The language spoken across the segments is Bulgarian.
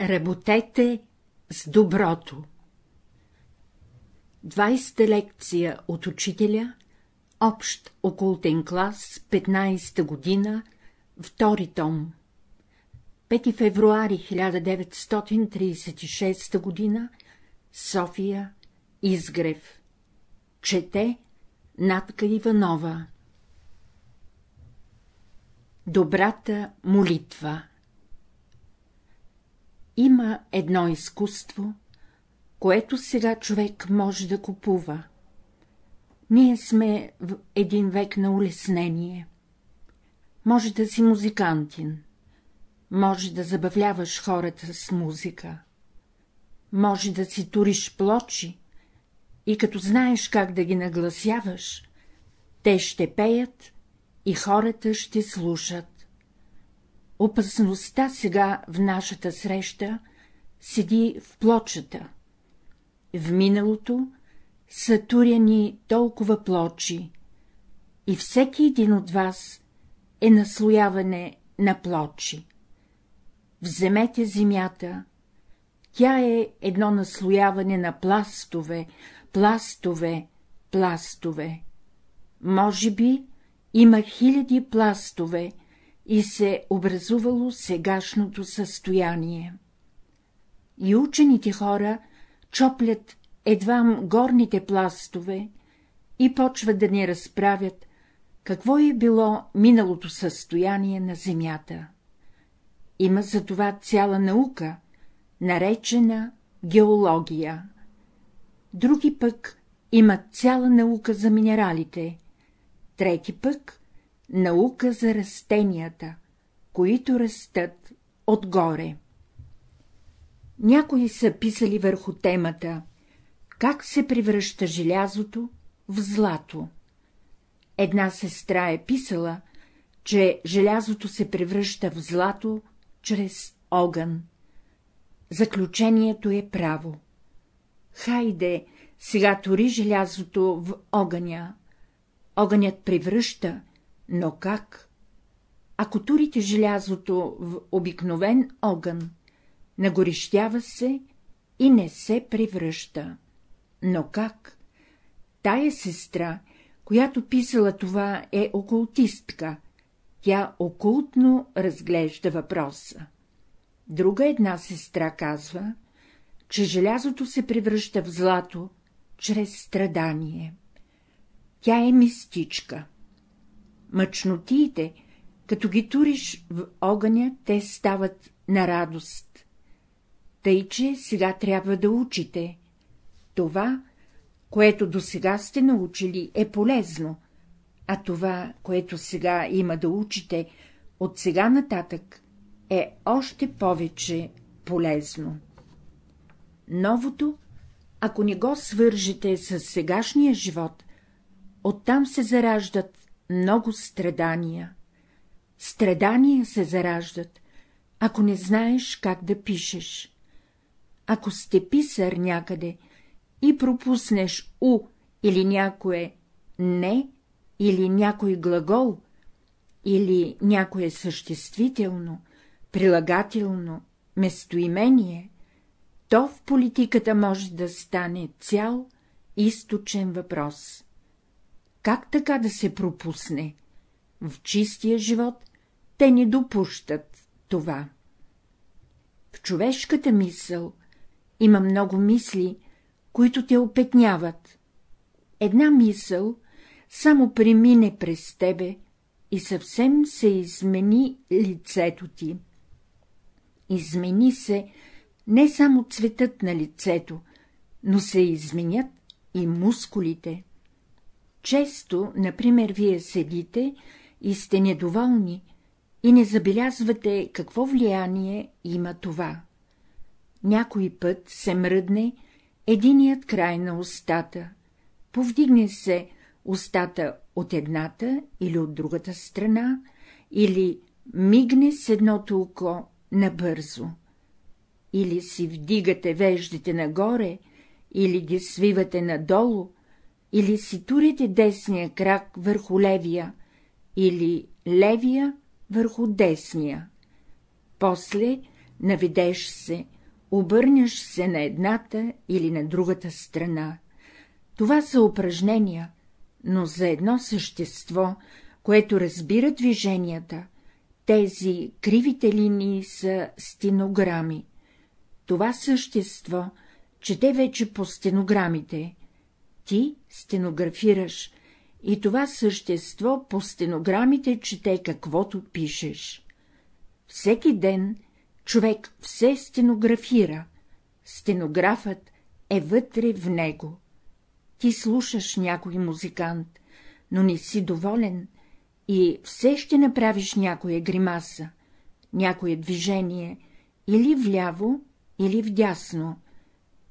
Работете с доброто. 20-та лекция от учителя, общ окултен клас, 15-та година, втори том. 5 февруари 1936 година, София, Изгрев. Чете Натка Иванова. Добрата молитва Има едно изкуство, което сега човек може да купува. Ние сме в един век на улеснение. Може да си музикантин, може да забавляваш хората с музика, може да си туриш плочи и като знаеш как да ги нагласяваш, те ще пеят и хората ще слушат. Опасността сега в нашата среща седи в плочата. В миналото са туряни толкова плочи и всеки един от вас е наслояване на плочи. Вземете земята, тя е едно наслояване на пластове, пластове, пластове. Може би има хиляди пластове и се образувало сегашното състояние. И учените хора чоплят едвам горните пластове и почват да ни разправят, какво е било миналото състояние на земята. Има за това цяла наука, наречена геология. Други пък имат цяла наука за минералите, трети пък наука за растенията, които растат отгоре. Някои са писали върху темата «Как се превръща желязото в злато». Една сестра е писала, че желязото се превръща в злато чрез огън. Заключението е право. Хайде, сега тори желязото в огъня. Огънят превръща, но как? Ако турите желязото в обикновен огън, нагорещява се и не се превръща. Но как? Тая сестра, която писала това, е окултистка. Тя окултно разглежда въпроса. Друга една сестра казва, че желязото се превръща в злато чрез страдание. Тя е мистичка. Мъчнотиите, като ги туриш в огъня, те стават на радост. Тъй, че сега трябва да учите. Това, което до сега сте научили, е полезно, а това, което сега има да учите, от сега нататък, е още повече полезно. Новото, ако не го свържете с сегашния живот, оттам се зараждат много страдания. Страдания се зараждат, ако не знаеш как да пишеш. Ако сте писар някъде и пропуснеш у или някое не, или някой глагол, или някое съществително, прилагателно, местоимение, то в политиката може да стане цял източен въпрос. Как така да се пропусне? В чистия живот те не допущат това. В човешката мисъл има много мисли, които те опетняват. Една мисъл само премине през тебе и съвсем се измени лицето ти. Измени се не само цветът на лицето, но се изменят и мускулите. Често, например, вие седите и сте недоволни и не забелязвате какво влияние има това. Някой път се мръдне единият край на устата, повдигне се устата от едната или от другата страна, или мигне с едното око набързо. Или си вдигате веждите нагоре, или ги свивате надолу, или си турите десния крак върху левия, или левия върху десния. После наведеш се, обърняш се на едната или на другата страна. Това са упражнения, но за едно същество, което разбира движенията, тези кривите линии са стенограми. Това същество чете вече по стенограмите. Ти стенографираш и това същество по стенограмите чете каквото пишеш. Всеки ден човек все стенографира, стенографът е вътре в него. Ти слушаш някой музикант, но не си доволен и все ще направиш някоя гримаса, някое движение, или вляво, или вдясно,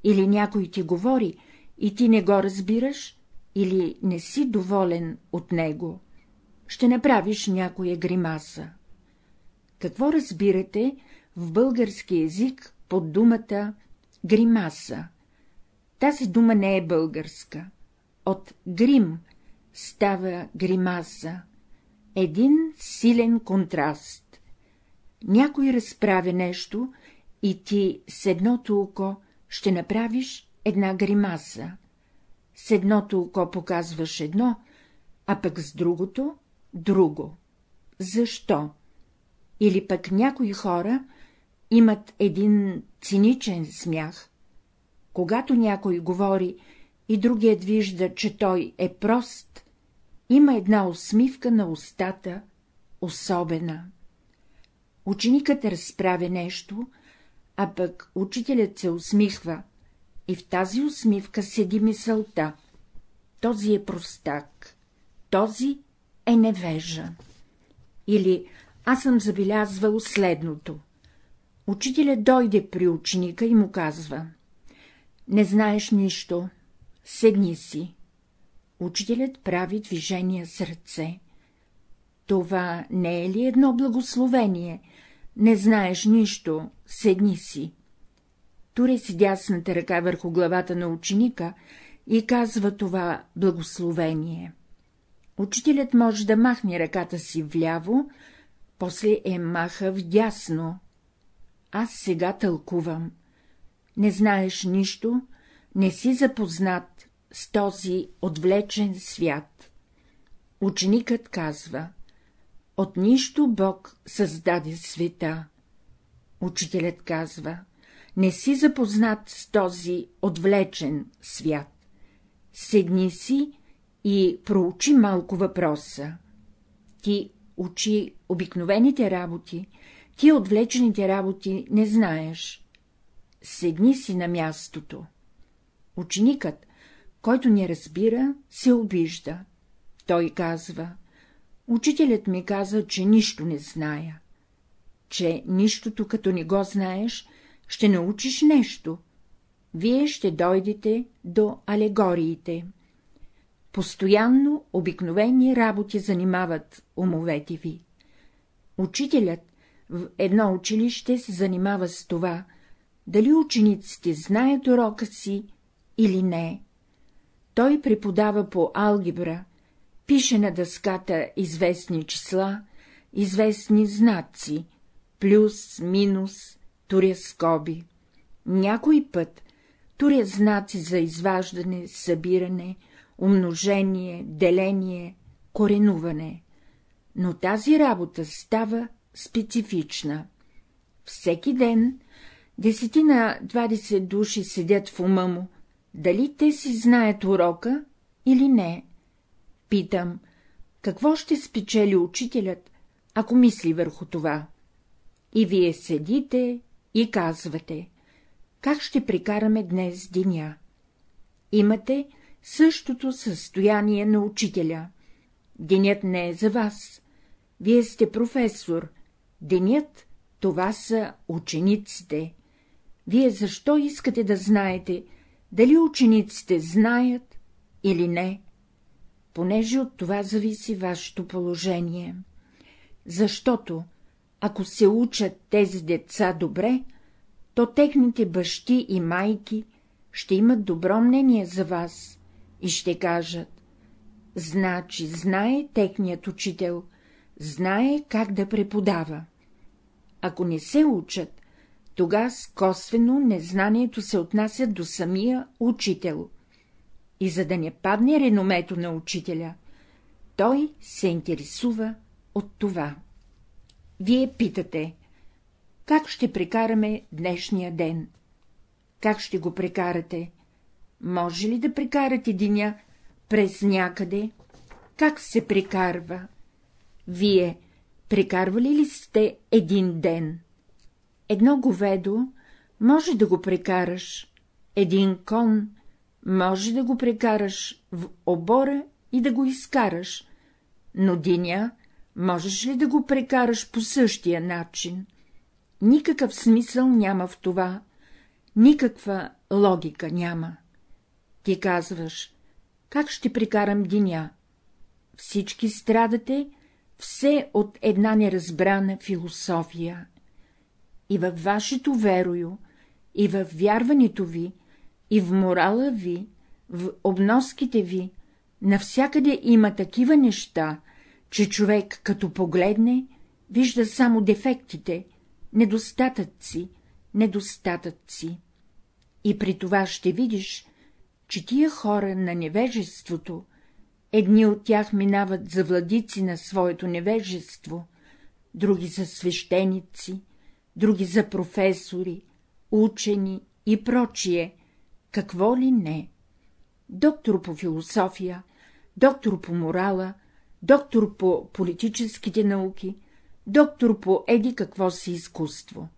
или някой ти говори и ти не го разбираш, или не си доволен от него, ще направиш някоя гримаса. Какво разбирате в български език под думата гримаса? Тази дума не е българска. От грим става гримаса. Един силен контраст. Някой разправя нещо и ти с едното око ще направиш една гримаса. С едното око показваш едно, а пък с другото — друго. Защо? Или пък някои хора имат един циничен смях. Когато някой говори и другият вижда, че той е прост, има една усмивка на устата, особена. Ученикът разправя нещо, а пък учителят се усмихва, и в тази усмивка седи мисълта. Този е простак, този е невежа. Или аз съм забелязвал следното. Учителят дойде при ученика и му казва — не знаеш нищо, седни си. Учителят прави движение с ръце. Това не е ли едно благословение? Не знаеш нищо, седни си. Туре си дясната ръка върху главата на ученика и казва това благословение. Учителят може да махне ръката си вляво, после е маха вдясно. Аз сега тълкувам. Не знаеш нищо, не си запознат с този отвлечен свят. Ученикът казва — от нищо Бог създаде света. Учителят казва — не си запознат с този отвлечен свят. Седни си и проучи малко въпроса. Ти учи обикновените работи, ти отвлечените работи не знаеш. Седни си на мястото. Ученикът, който не разбира, се обижда. Той казва, учителят ми каза, че нищо не зная. Че нищото, като не го знаеш, ще научиш нещо. Вие ще дойдете до алегориите. Постоянно обикновени работи занимават умовете ви. Учителят в едно училище се занимава с това, дали учениците знаят урока си или не. Той преподава по алгебра, пише на дъската известни числа, известни знаци, плюс, минус, туря скоби. Някой път туря знаци за изваждане, събиране, умножение, деление, коренуване. Но тази работа става специфична. Всеки ден десетина-двадесет души седят в ума му, дали те си знаят урока или не. Питам, какво ще спечели учителят, ако мисли върху това? И вие седите и казвате, как ще прикараме днес деня? Имате същото състояние на учителя. Денят не е за вас. Вие сте професор. Денят — това са учениците. Вие защо искате да знаете, дали учениците знаят или не? Понеже от това зависи вашето положение. Защото, ако се учат тези деца добре, то техните бащи и майки ще имат добро мнение за вас и ще кажат — значи знае техният учител, знае как да преподава. Ако не се учат, тогас косвено незнанието се отнася до самия учител. И за да не падне реномето на учителя, той се интересува от това. Вие питате, как ще прекараме днешния ден? Как ще го прекарате? Може ли да прекарате деня през някъде? Как се прекарва? Вие прекарвали ли сте един ден? Едно говедо може да го прекараш, един кон може да го прекараш в обора и да го изкараш, но деня можеш ли да го прекараш по същия начин? Никакъв смисъл няма в това, никаква логика няма. Ти казваш, как ще прекарам деня? Всички страдате все от една неразбрана философия. И във вашето верою, и в вярването ви, и в морала ви, в обноските ви, навсякъде има такива неща, че човек, като погледне, вижда само дефектите, недостатъци, недостатъци. И при това ще видиш, че тия хора на невежеството, едни от тях минават за владици на своето невежество, други за свещеници, други за професори, учени и прочие, какво ли не. Доктор по философия, доктор по морала, доктор по политическите науки, доктор по еди какво си изкуство.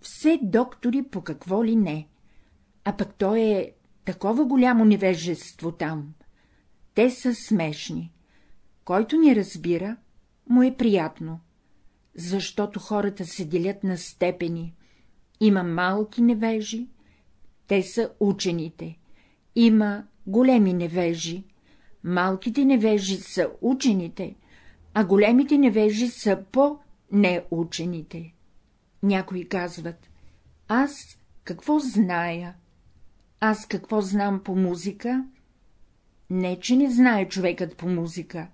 Все доктори по какво ли не. А пък то е такова голямо невежество там. Те са смешни. Който ни разбира, му е приятно, защото хората се делят на степени. Има малки невежи, те са учените. Има големи невежи, малките невежи са учените, а големите невежи са по-неучените. Някои казват, аз какво зная? Аз какво знам по музика? Не, че не знае човекът по музика.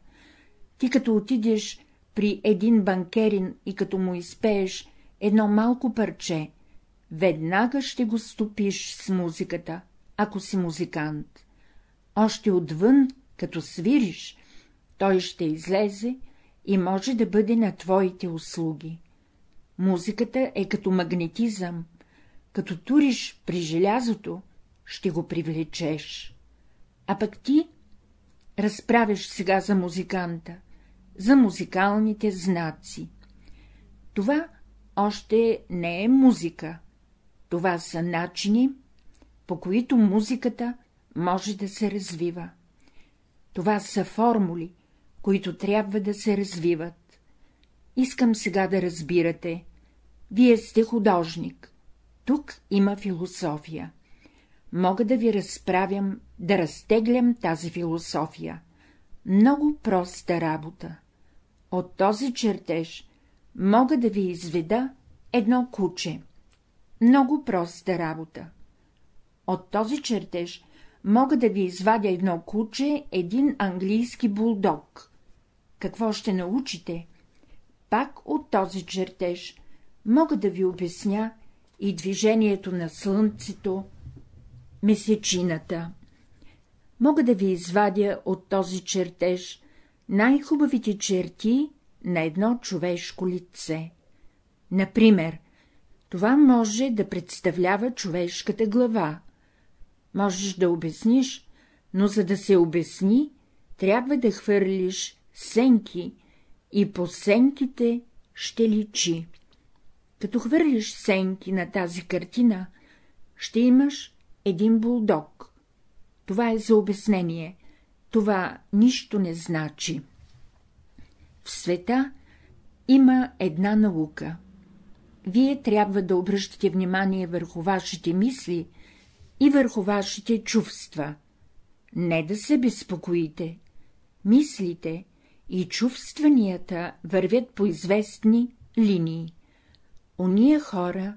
Ти като отидеш при един банкерин и като му изпееш едно малко парче, веднага ще го стопиш с музиката, ако си музикант. Още отвън, като свириш, той ще излезе и може да бъде на твоите услуги. Музиката е като магнетизъм, като туриш при желязото, ще го привлечеш. А пък ти разправяш сега за музиканта, за музикалните знаци. Това още не е музика, това са начини, по които музиката може да се развива. Това са формули, които трябва да се развиват. Искам сега да разбирате. Вие сте художник. Тук има философия. Мога да ви разправям, да разтеглям тази философия. Много проста работа. От този чертеж мога да ви изведа едно куче. Много проста работа. От този чертеж мога да ви извадя едно куче, един английски булдог. Какво ще научите? Пак от този чертеж мога да ви обясня и движението на слънцето, месечината. Мога да ви извадя от този чертеж най-хубавите черти на едно човешко лице. Например, това може да представлява човешката глава. Можеш да обясниш, но за да се обясни, трябва да хвърлиш сенки и по сенките ще личи. Като хвърлиш сенки на тази картина, ще имаш един булдог. Това е за обяснение, това нищо не значи. В света има една наука. Вие трябва да обръщате внимание върху вашите мисли и върху вашите чувства. Не да се безпокоите. Мислите и чувстванията вървят по известни линии. Ония хора,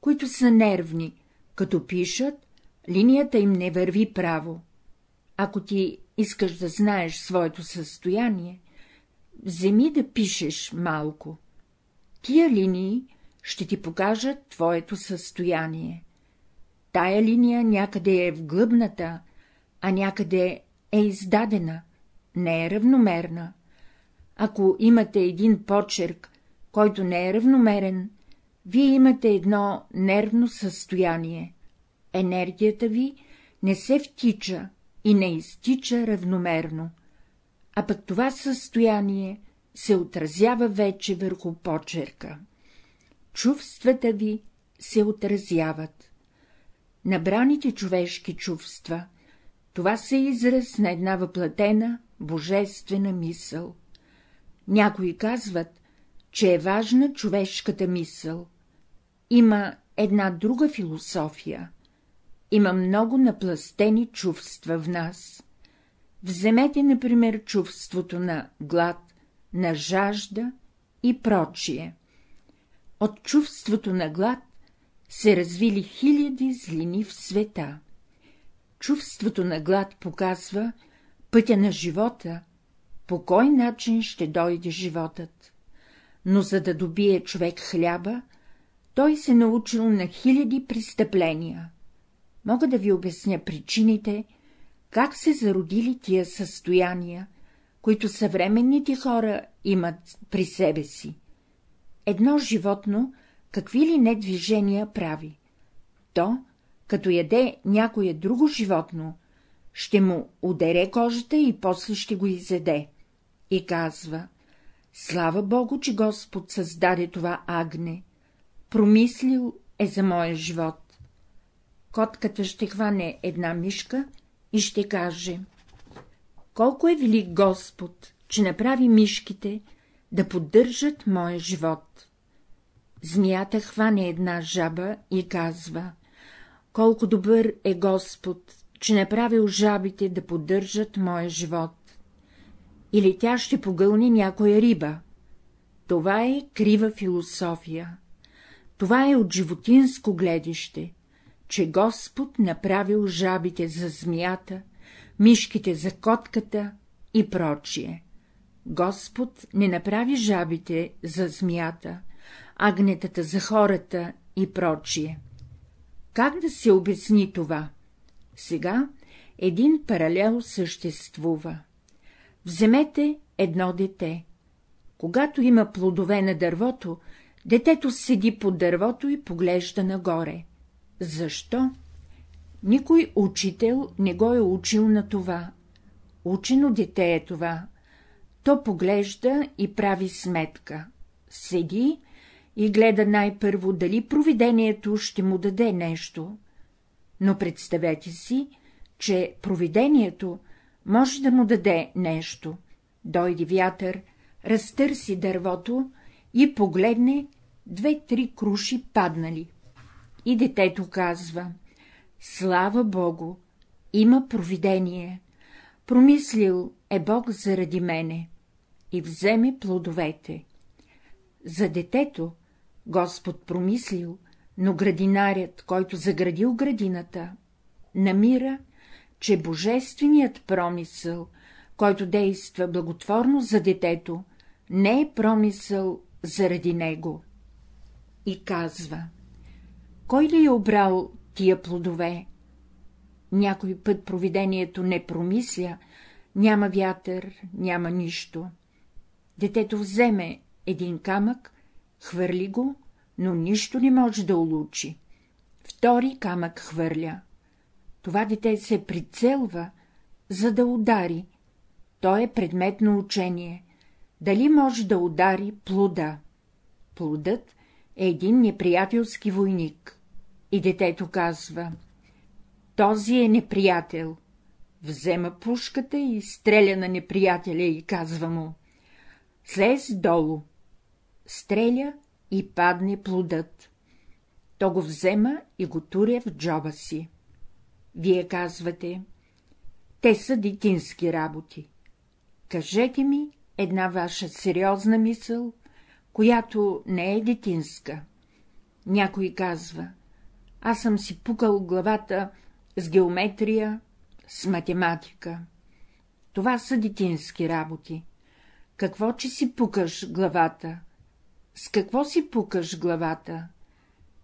които са нервни, като пишат, линията им не върви право. Ако ти искаш да знаеш своето състояние, вземи да пишеш малко. Тия линии ще ти покажат твоето състояние. Тая линия някъде е в глъбната, а някъде е издадена, не е равномерна. Ако имате един почерк, който не е равномерен, вие имате едно нервно състояние. Енергията ви не се втича и не изтича равномерно, а пък това състояние се отразява вече върху почерка. Чувствата ви се отразяват. Набраните човешки чувства — това са израз на една въплатена, божествена мисъл. Някои казват, че е важна човешката мисъл. Има една друга философия. Има много напластени чувства в нас. Вземете, например, чувството на глад, на жажда и прочие. От чувството на глад се развили хиляди злини в света. Чувството на глад показва пътя на живота, по кой начин ще дойде животът. Но за да добие човек хляба, той се научил на хиляди престъпления. Мога да ви обясня причините, как се зародили тия състояния, които съвременните хора имат при себе си. Едно животно какви ли не движения прави. То, като яде някое друго животно, ще му удере кожата и после ще го изеде. И казва, слава Богу, че Господ създаде това агне, промислил е за моя живот. Котката ще хване една мишка и ще каже — колко е велик Господ, че направи мишките да поддържат моя живот. Змията хване една жаба и казва — колко добър е Господ, че направил жабите да поддържат моя живот. Или тя ще погълни някоя риба. Това е крива философия. Това е от животинско гледище, че Господ направил жабите за змията, мишките за котката и прочие. Господ не направи жабите за змията, агнетата за хората и прочие. Как да се обясни това? Сега един паралел съществува. Вземете едно дете. Когато има плодове на дървото, детето седи под дървото и поглежда нагоре. Защо? Никой учител не го е учил на това. Учено дете е това. То поглежда и прави сметка. Седи и гледа най-първо дали провидението ще му даде нещо. Но представете си, че провидението може да му даде нещо. Дойде вятър, разтърси дървото и погледне две-три круши паднали. И детето казва — Слава Богу, има провидение, промислил е Бог заради мене и вземе плодовете. За детето Господ промислил, но градинарят, който заградил градината, намира, че божественият промисъл, който действа благотворно за детето, не е промисъл заради него. И казва кой ли е обрал тия плодове? Някой път провидението не промисля, няма вятър, няма нищо. Детето вземе един камък, хвърли го, но нищо не може да улучи. Втори камък хвърля. Това дете се прицелва, за да удари. То е предмет на учение. Дали може да удари плода? Плодът е един неприятелски войник. И детето казва — този е неприятел. Взема пушката и стреля на неприятеля и казва му — слез долу. Стреля и падне плодът. То го взема и го туря в джоба си. Вие казвате — те са детински работи. Кажете ми една ваша сериозна мисъл, която не е детинска. Някой казва аз съм си пукал главата с геометрия, с математика. Това са детински работи. Какво, че си пукаш главата? С какво си пукаш главата?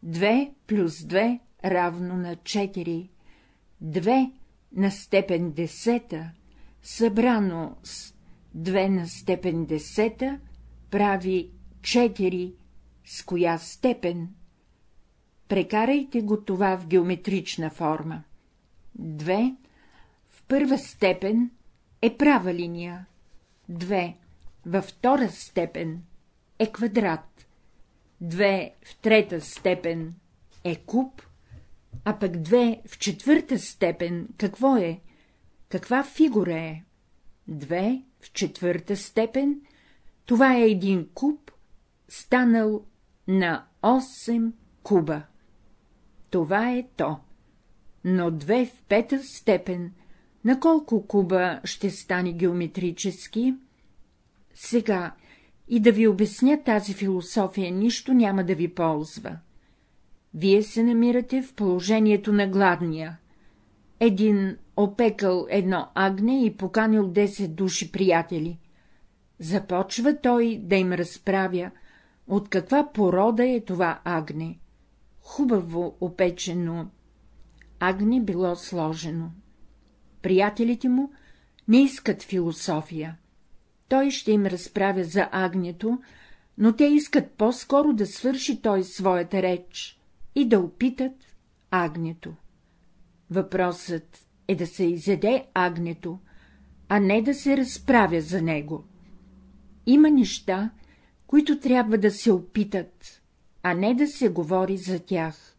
2 плюс 2 равно на 4. 2 на степен десета, събрано с 2 на степен десета, прави 4, с коя степен? Прекарайте го това в геометрична форма. 2 в първа степен е права линия, 2 във втора степен е квадрат, 2 в трета степен е куб, а пък 2 в четвърта степен какво е? Каква фигура е? 2 в четвърта степен това е един куб, станал на 8 куба. Това е то. Но 2 в пета степен на колко куба ще стане геометрически? Сега и да ви обясня тази философия нищо няма да ви ползва. Вие се намирате в положението на гладния. Един опекал едно агне и поканил 10 души приятели. Започва той да им разправя, от каква порода е това агне. Хубаво опечено. Агне било сложено. Приятелите му не искат философия. Той ще им разправя за агнето, но те искат по-скоро да свърши той своята реч и да опитат агнето. Въпросът е да се изеде агнето, а не да се разправя за него. Има неща, които трябва да се опитат, а не да се говори за тях.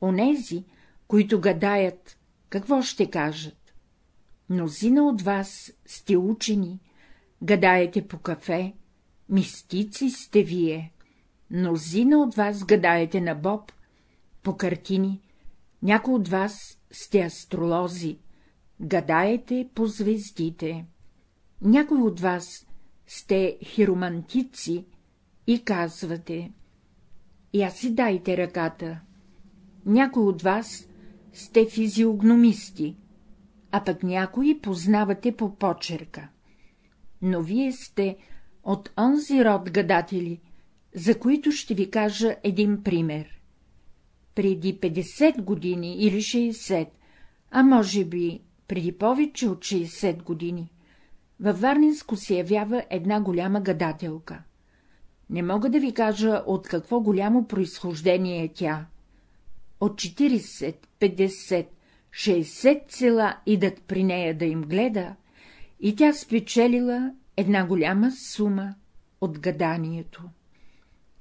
Онези, които гадаят, какво ще кажат? Мнозина от вас сте учени, гадаете по кафе, мистици сте вие, мнозина от вас гадаете на Боб, по картини, някои от вас сте астролози, гадаете по звездите, някои от вас сте хиромантици и казвате — я си дайте ръката. Някои от вас сте физиогномисти, а пък някои познавате по почерка. Но вие сте от онзи род гадатели, за които ще ви кажа един пример. Преди 50 години или 60, а може би преди повече от 60 години, във Варнинско се явява една голяма гадателка. Не мога да ви кажа от какво голямо произхождение е тя. От 40, 50, 60 цела идат при нея да им гледа, и тя спечелила една голяма сума от гаданието.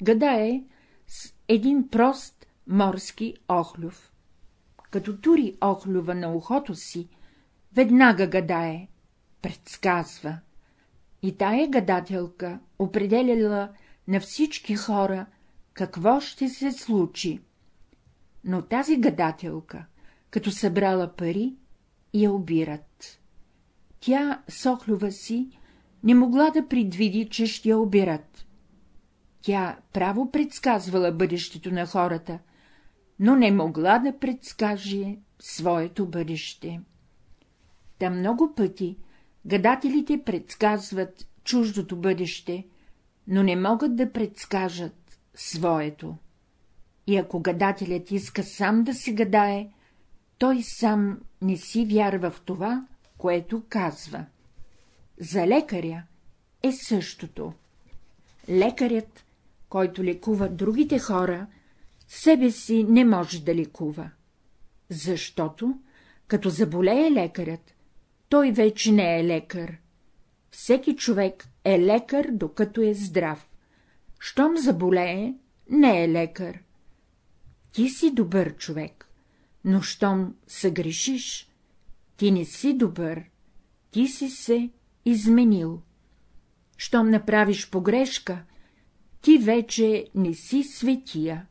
Гадае с един прост морски охлюв. Като тури охлюва на ухото си, веднага гадае, предсказва. И тая гадателка определяла на всички хора, какво ще се случи. Но тази гадателка, като събрала пари, я обират. Тя с охлюва си не могла да предвиди, че ще я обират. Тя право предсказвала бъдещето на хората, но не могла да предскаже своето бъдеще. Та много пъти гадателите предсказват чуждото бъдеще, но не могат да предскажат своето. И ако гадателят иска сам да се гадае, той сам не си вярва в това, което казва. За лекаря е същото. Лекарят, който лекува другите хора, себе си не може да лекува. Защото, като заболее лекарят, той вече не е лекар. Всеки човек е лекар, докато е здрав. Щом заболее, не е лекар. Ти си добър човек, но щом съгрешиш, ти не си добър, ти си се изменил. Щом направиш погрешка, ти вече не си светия.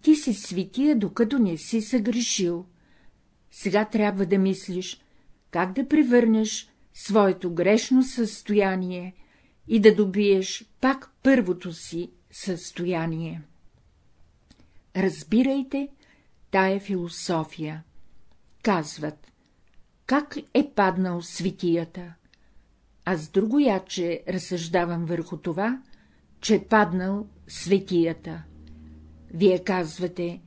Ти си светия, докато не си съгрешил. Сега трябва да мислиш, как да превърнеш своето грешно състояние и да добиеш пак първото си състояние. Разбирайте тая философия. Казват, как е паднал светията? Аз другояче разсъждавам върху това, че паднал светията. Вие казвате,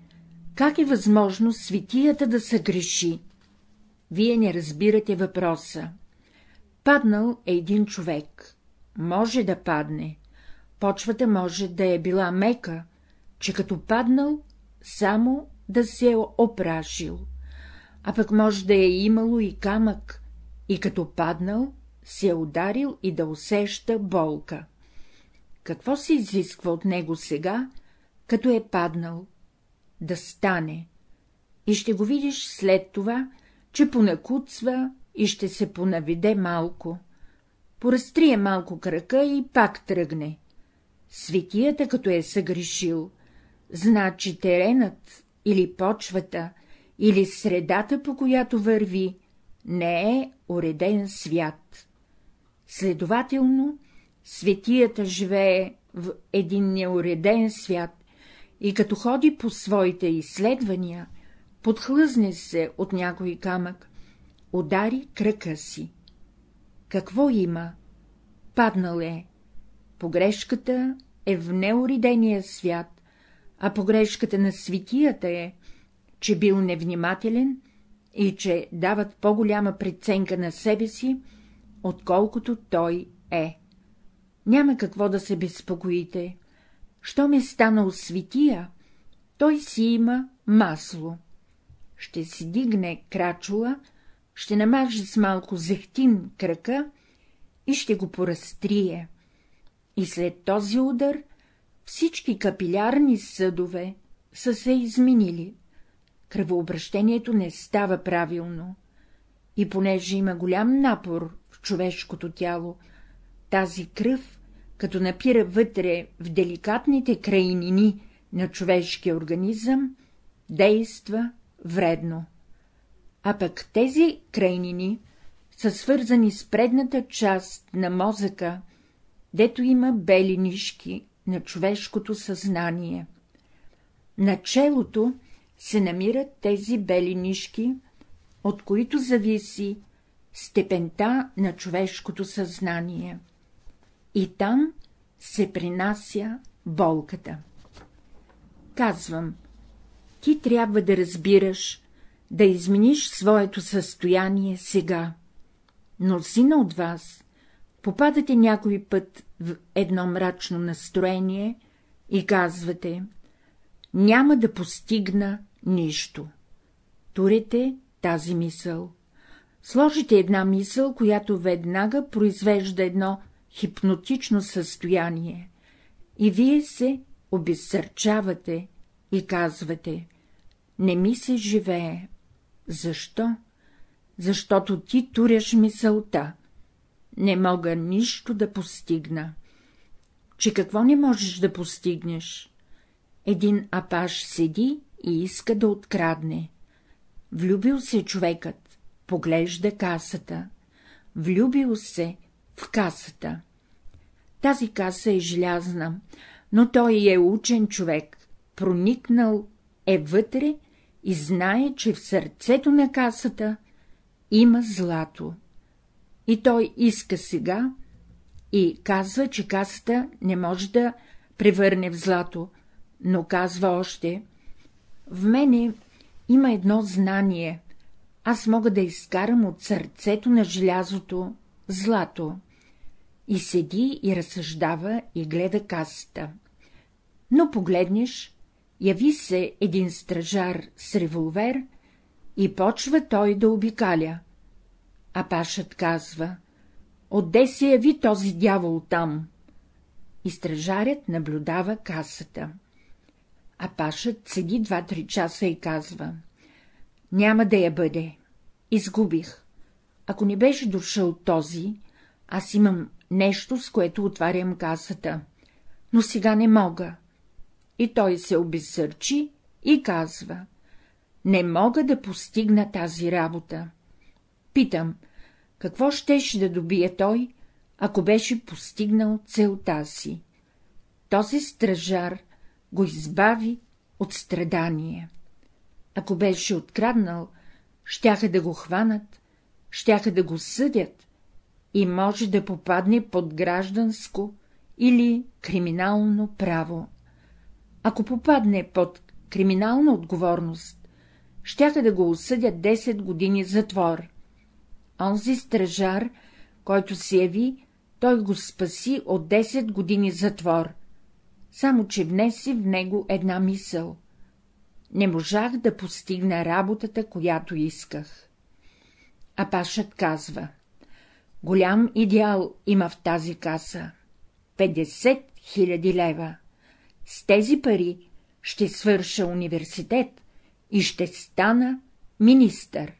как е възможно светията да се греши? Вие не разбирате въпроса. Паднал е един човек. Може да падне. Почвата може да е била мека, че като паднал, само да се е опрашил. А пък може да е имало и камък, и като паднал, се е ударил и да усеща болка. Какво се изисква от него сега, като е паднал? Да стане. И ще го видиш след това, че понакуцва и ще се понаведе малко. Поразтрие малко крака и пак тръгне. Светията, като е съгрешил, значи теренът или почвата, или средата, по която върви, не е уреден свят. Следователно, светията живее в един неуреден свят и като ходи по своите изследвания, подхлъзне се от някой камък, удари кръка си. Какво има? Паднал е. Погрешката е в неуредения свят, а погрешката на светията е, че бил невнимателен и че дават по-голяма преценка на себе си, отколкото той е. Няма какво да се безпокоите. Що ме станал светия, той си има масло. Ще си дигне крачула, ще намаже с малко зехтин крака и ще го поразтрие. И след този удар всички капилярни съдове са се изменили. Кръвообращението не става правилно. И понеже има голям напор в човешкото тяло, тази кръв, като напира вътре в деликатните крайнини на човешкия организъм, действа вредно. А пък тези крайнини са свързани с предната част на мозъка, дето има бели нишки на човешкото съзнание. На челото се намират тези бели нишки, от които зависи степента на човешкото съзнание. И там се принася болката. Казвам, ти трябва да разбираш, да измениш своето състояние сега. Мнозина от вас попадате някой път в едно мрачно настроение и казвате — няма да постигна нищо. Турете тази мисъл. Сложите една мисъл, която веднага произвежда едно хипнотично състояние, и вие се обезсърчавате и казвате — не ми се живее. Защо? Защото ти туряш мисълта. Не мога нищо да постигна. Че какво не можеш да постигнеш? Един апаш седи и иска да открадне. Влюбил се човекът, поглежда касата. Влюбил се в касата. Тази каса е желязна, но той е учен човек, проникнал е вътре и знае, че в сърцето на касата има злато. И той иска сега и казва, че касата не може да превърне в злато, но казва още — в мене има едно знание, аз мога да изкарам от сърцето на желязото злато. И седи и разсъждава и гледа касата. Но погледнеш, яви се един стражар с револвер и почва той да обикаля. А пашът казва — отде се яви този дявол там? И стражарят наблюдава касата. А пашът седи два-три часа и казва — няма да я бъде. Изгубих. Ако не беше дошъл този, аз имам нещо, с което отварям касата, но сега не мога. И той се обезсърчи и казва — не мога да постигна тази работа. Питам, какво щеше да добие той, ако беше постигнал целта си? Този стражар го избави от страдание. Ако беше откраднал, щяха да го хванат, щяха да го съдят и може да попадне под гражданско или криминално право. Ако попадне под криминална отговорност, щяха да го осъдят 10 години затвор. Онзи стражар, който се яви, той го спаси от 10 години затвор, само че внеси в него една мисъл. Не можах да постигна работата, която исках. А пашът казва — голям идеал има в тази каса. 50 000 лева. С тези пари ще свърша университет и ще стана министър.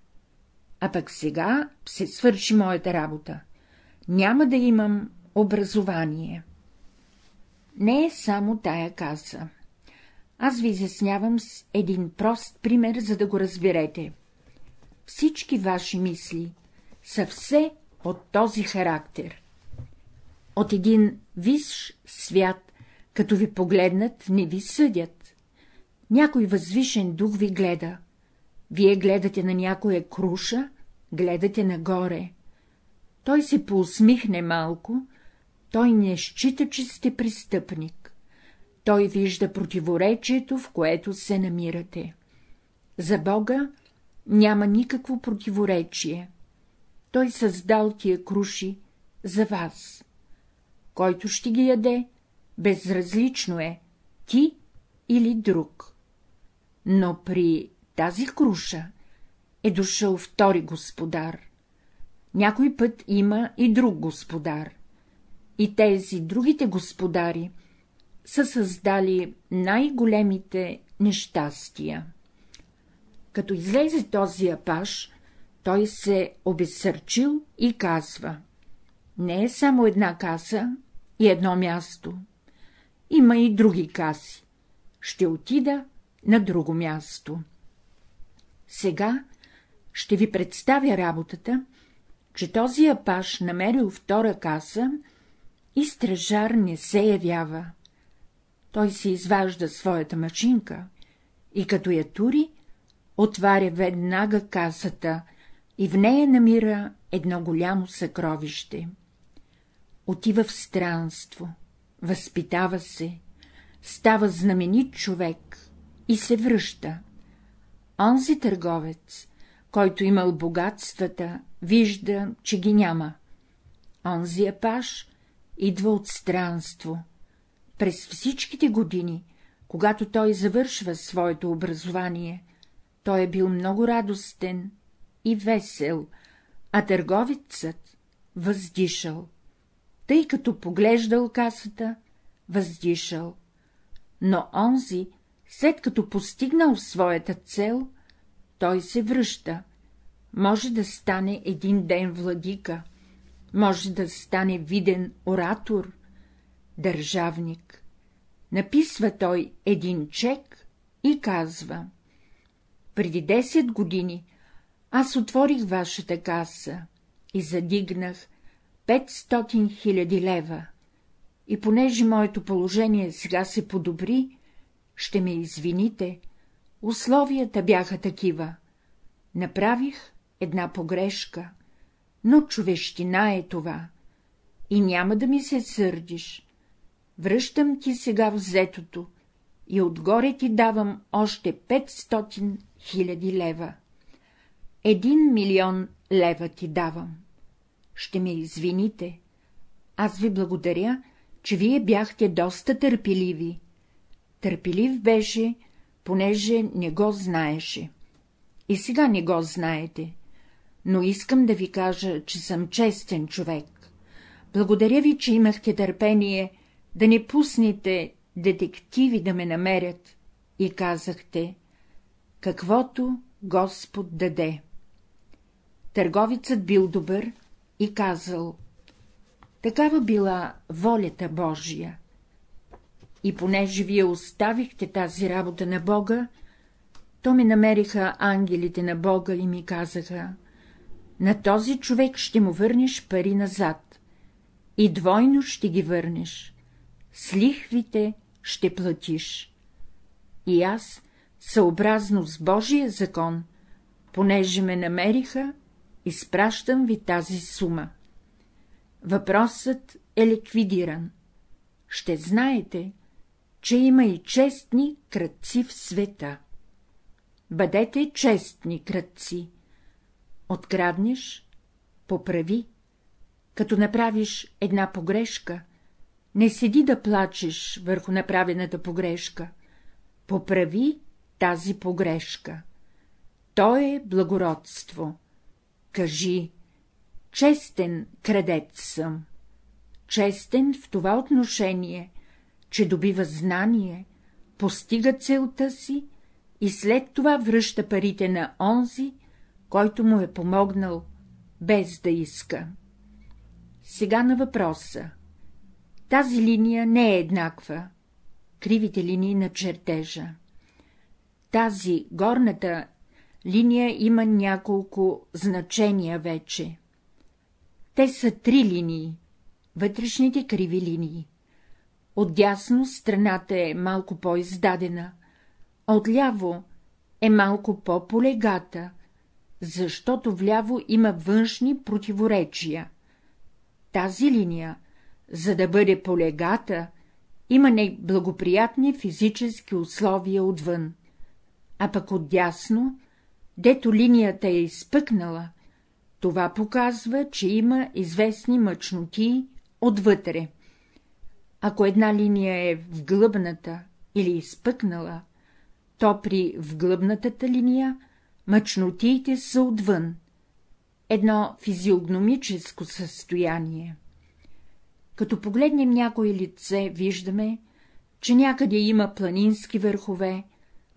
А пък сега се свърши моята работа. Няма да имам образование. Не е само тая каса. Аз ви изяснявам с един прост пример, за да го разберете. Всички ваши мисли са все от този характер. От един висш свят, като ви погледнат, не ви съдят. Някой възвишен дух ви гледа. Вие гледате на някоя круша, гледате нагоре. Той се поусмихне малко, той не счита, че сте престъпник. Той вижда противоречието, в което се намирате. За Бога няма никакво противоречие. Той създал тия круши за вас. Който ще ги яде, безразлично е, ти или друг. Но при тази круша е дошъл втори господар. Някой път има и друг господар. И тези другите господари са създали най-големите нещастия. Като излезе този апаш, той се обесърчил и казва — не е само една каса и едно място. Има и други каси. Ще отида на друго място. Сега ще ви представя работата, че този апаш намерил втора каса и стражар не се явява. Той се изважда своята мачинка и като я тури, отваря веднага касата и в нея намира едно голямо съкровище. Отива в странство, възпитава се, става знаменит човек и се връща. Онзи търговец, който имал богатствата, вижда, че ги няма. Онзи апаш идва от странство. През всичките години, когато той завършва своето образование, той е бил много радостен и весел, а търговецът въздишал. Тъй като поглеждал касата, въздишал. Но онзи, след като постигнал своята цел, той се връща. Може да стане един ден владика, може да стане виден оратор, държавник. Написва той един чек и казва — преди 10 години аз отворих вашата каса и задигнах 500 000 лева, и понеже моето положение сега се подобри, ще ме извините, условията бяха такива. Направих една погрешка, но човещина е това. И няма да ми се сърдиш. Връщам ти сега взетото и отгоре ти давам още 500 хиляди лева. Един милион лева ти давам. Ще ме извините. Аз ви благодаря, че вие бяхте доста търпеливи. Търпелив беше, понеже не го знаеше. И сега не го знаете, но искам да ви кажа, че съм честен човек. Благодаря ви, че имахте търпение да не пуснете детективи да ме намерят и казахте, каквото Господ даде. Търговицът бил добър и казал, такава била волята Божия. И понеже вие оставихте тази работа на Бога, то ми намериха ангелите на Бога и ми казаха — на този човек ще му върнеш пари назад и двойно ще ги върнеш, с лихвите ще платиш. И аз, съобразно с Божия закон, понеже ме намериха, изпращам ви тази сума. Въпросът е ликвидиран. ще знаете, че има и честни кръци в света. Бъдете честни кръци. Откраднеш — поправи. Като направиш една погрешка, не седи да плачеш върху направената погрешка. Поправи тази погрешка. То е благородство. Кажи, честен крадец съм. Честен в това отношение, че добива знание, постига целта си и след това връща парите на онзи, който му е помогнал, без да иска. Сега на въпроса. Тази линия не е еднаква. Кривите линии на чертежа. Тази горната линия има няколко значения вече. Те са три линии — вътрешните криви линии. Отдясно страната е малко по-издадена, отляво е малко по-полегата, защото вляво има външни противоречия. Тази линия, за да бъде полегата, има неблагоприятни физически условия отвън, а пък отдясно, дето линията е изпъкнала, това показва, че има известни мъчноти отвътре. Ако една линия е в глъбната или изпъкнала, то при вглъбнатата линия мъчнотиите са отвън. Едно физиогномическо състояние. Като погледнем някое лице, виждаме, че някъде има планински върхове,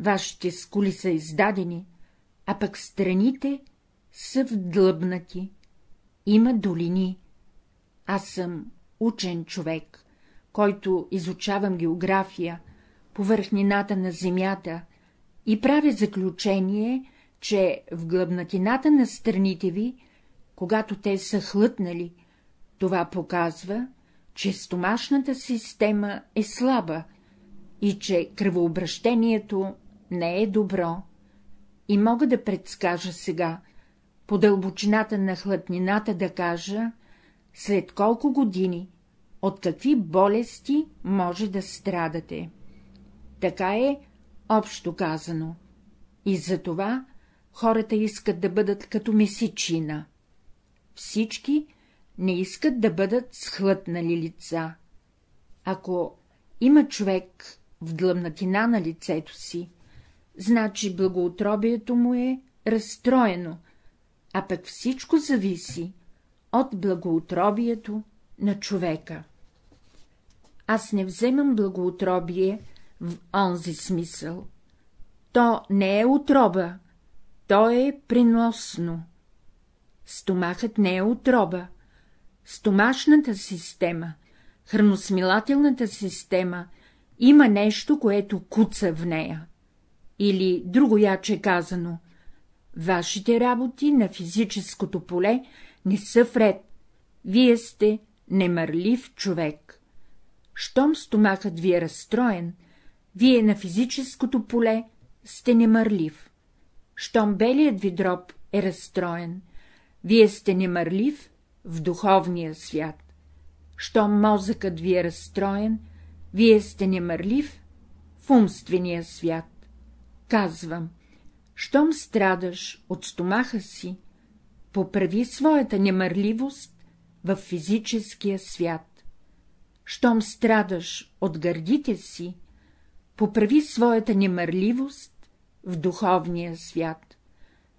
вашите скули са издадени, а пък страните са вдлъбнати. Има долини. Аз съм учен човек, който изучавам география, повърхнината на земята и правя заключение, че в глъбнатината на страните ви, когато те са хлътнали, това показва, че стомашната система е слаба и че кръвообращението не е добро. И мога да предскажа сега, по дълбочината на хлътнината да кажа, след колко години, от какви болести може да страдате. Така е общо казано. И за това хората искат да бъдат като месичина. Всички не искат да бъдат схлътнали лица. Ако има човек в длъбнатина на лицето си, значи благоутробието му е разстроено, а пък всичко зависи от благоутробието на човека. Аз не вземам благоутробие в онзи смисъл. То не е отроба, то е приносно. Стомахът не е отроба. Стомашната система, храносмилателната система има нещо, което куца в нея. Или, друго яче казано, вашите работи на физическото поле не са вред, вие сте немърлив човек. Щом стомахът ви е разстроен, вие на физическото поле сте немърлив. Щом белият ви дроб е разстроен, вие сте немърлив в духовния свят. Щом мозъкът ви е разстроен, вие сте немърлив в умствения свят. Казвам, щом страдаш от стомаха си, поправи своята немърливост в физическия свят. Щом страдаш от гърдите си, поправи своята немърливост в духовния свят.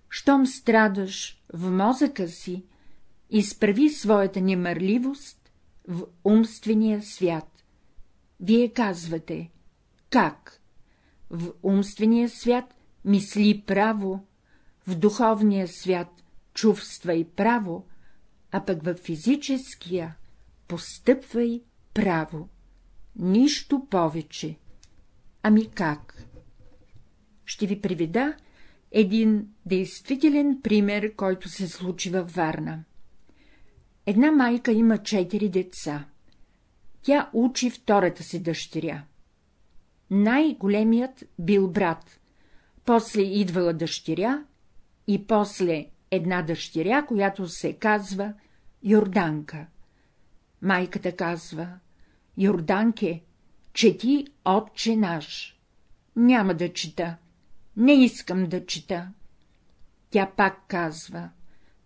Щом страдаш в мозъка си, изправи своята немърливост в умствения свят. Вие казвате, как? В умствения свят мисли право, в духовния свят чувствай право, а пък в физическия постъпвай право. Нищо повече. Ами как? Ще ви приведа един действителен пример, който се случи във Варна. Една майка има четири деца. Тя учи втората си дъщеря. Най-големият бил брат, после идвала дъщеря и после една дъщеря, която се казва Йорданка. Майката казва, Йорданке, чети Отче наш. Няма да чета. Не искам да чета. Тя пак казва,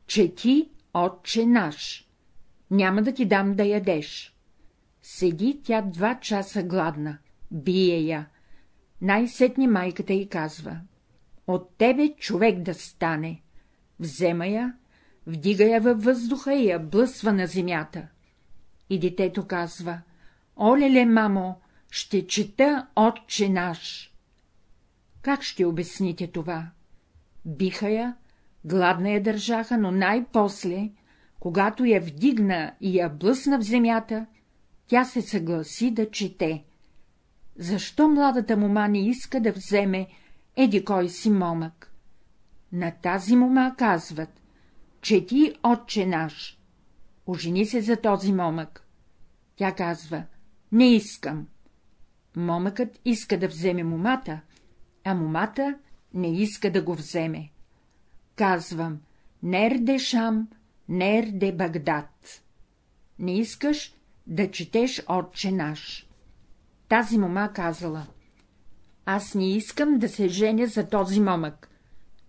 чети Отче наш. Няма да ти дам да ядеш. Седи тя два часа гладна, бие я. Най-сетни майката й казва — от тебе човек да стане. Взема я, вдига я във въздуха и я блъсва на земята. И детето казва — олеле, мамо, ще чета отче наш. Как ще обясните това? Биха я, гладна я държаха, но най-после, когато я вдигна и я блъсна в земята, тя се съгласи да чете. Защо младата мома не иска да вземе еди кой си момък? На тази мома казват — чети, отче наш. Ожени се за този момък. Тя казва — не искам. Момъкът иска да вземе момата, а момата не иска да го вземе. Казвам — нер де Шам, нер де Багдад. Не искаш да четеш Отче наш. Тази мома казала — аз не искам да се женя за този момък,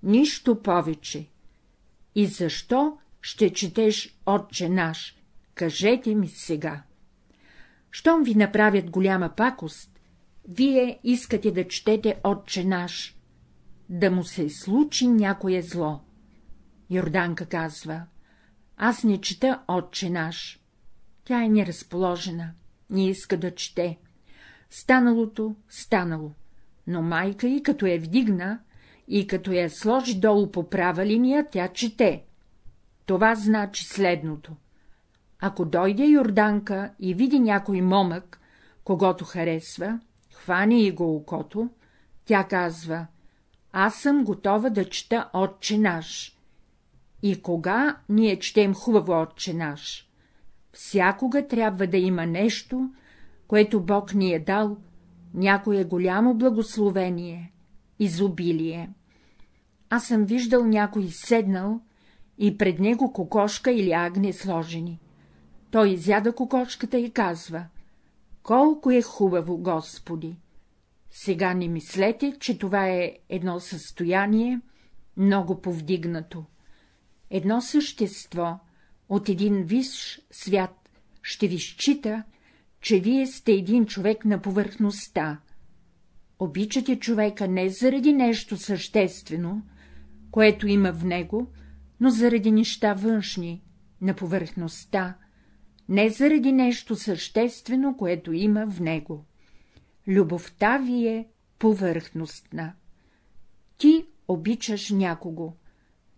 нищо повече. И защо ще четеш Отче наш, кажете ми сега. Щом ви направят голяма пакост, вие искате да четете Отче наш, да му се случи някое зло. Йорданка казва — аз не чета Отче наш. Тя е неразположена, не иска да чете. Станалото, станало, но майка и като я вдигна и като я сложи долу по права линия, тя чете. Това значи следното. Ако дойде Йорданка и види някой момък, когато харесва, хвани и го окото, тя казва — аз съм готова да чета Отче наш. И кога ние четем хубаво Отче наш? Всякога трябва да има нещо, което Бог ни е дал, някое голямо благословение, изобилие. Аз съм виждал някой седнал и пред него кокошка или агне сложени. Той изяда кокошката и казва — колко е хубаво, Господи! Сега не мислете, че това е едно състояние, много повдигнато. Едно същество от един висш свят ще ви счита, че вие сте един човек на повърхността. Обичате човека не заради нещо съществено, което има в него, но заради неща външни, на повърхността, не заради нещо съществено, което има в него. Любовта ви е повърхностна. Ти обичаш някого.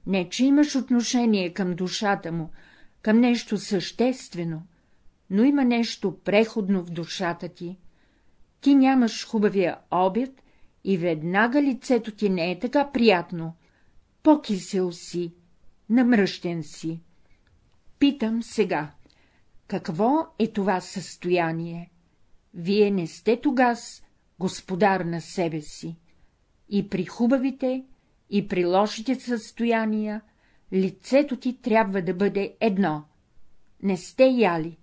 Не, че имаш отношение към душата му, към нещо съществено, но има нещо преходно в душата ти. Ти нямаш хубавия обед и веднага лицето ти не е така приятно. По-кисел си, намръщен си. Питам сега, какво е това състояние? Вие не сте тогас господар на себе си. И при хубавите, и при лошите състояния лицето ти трябва да бъде едно. Не сте яли.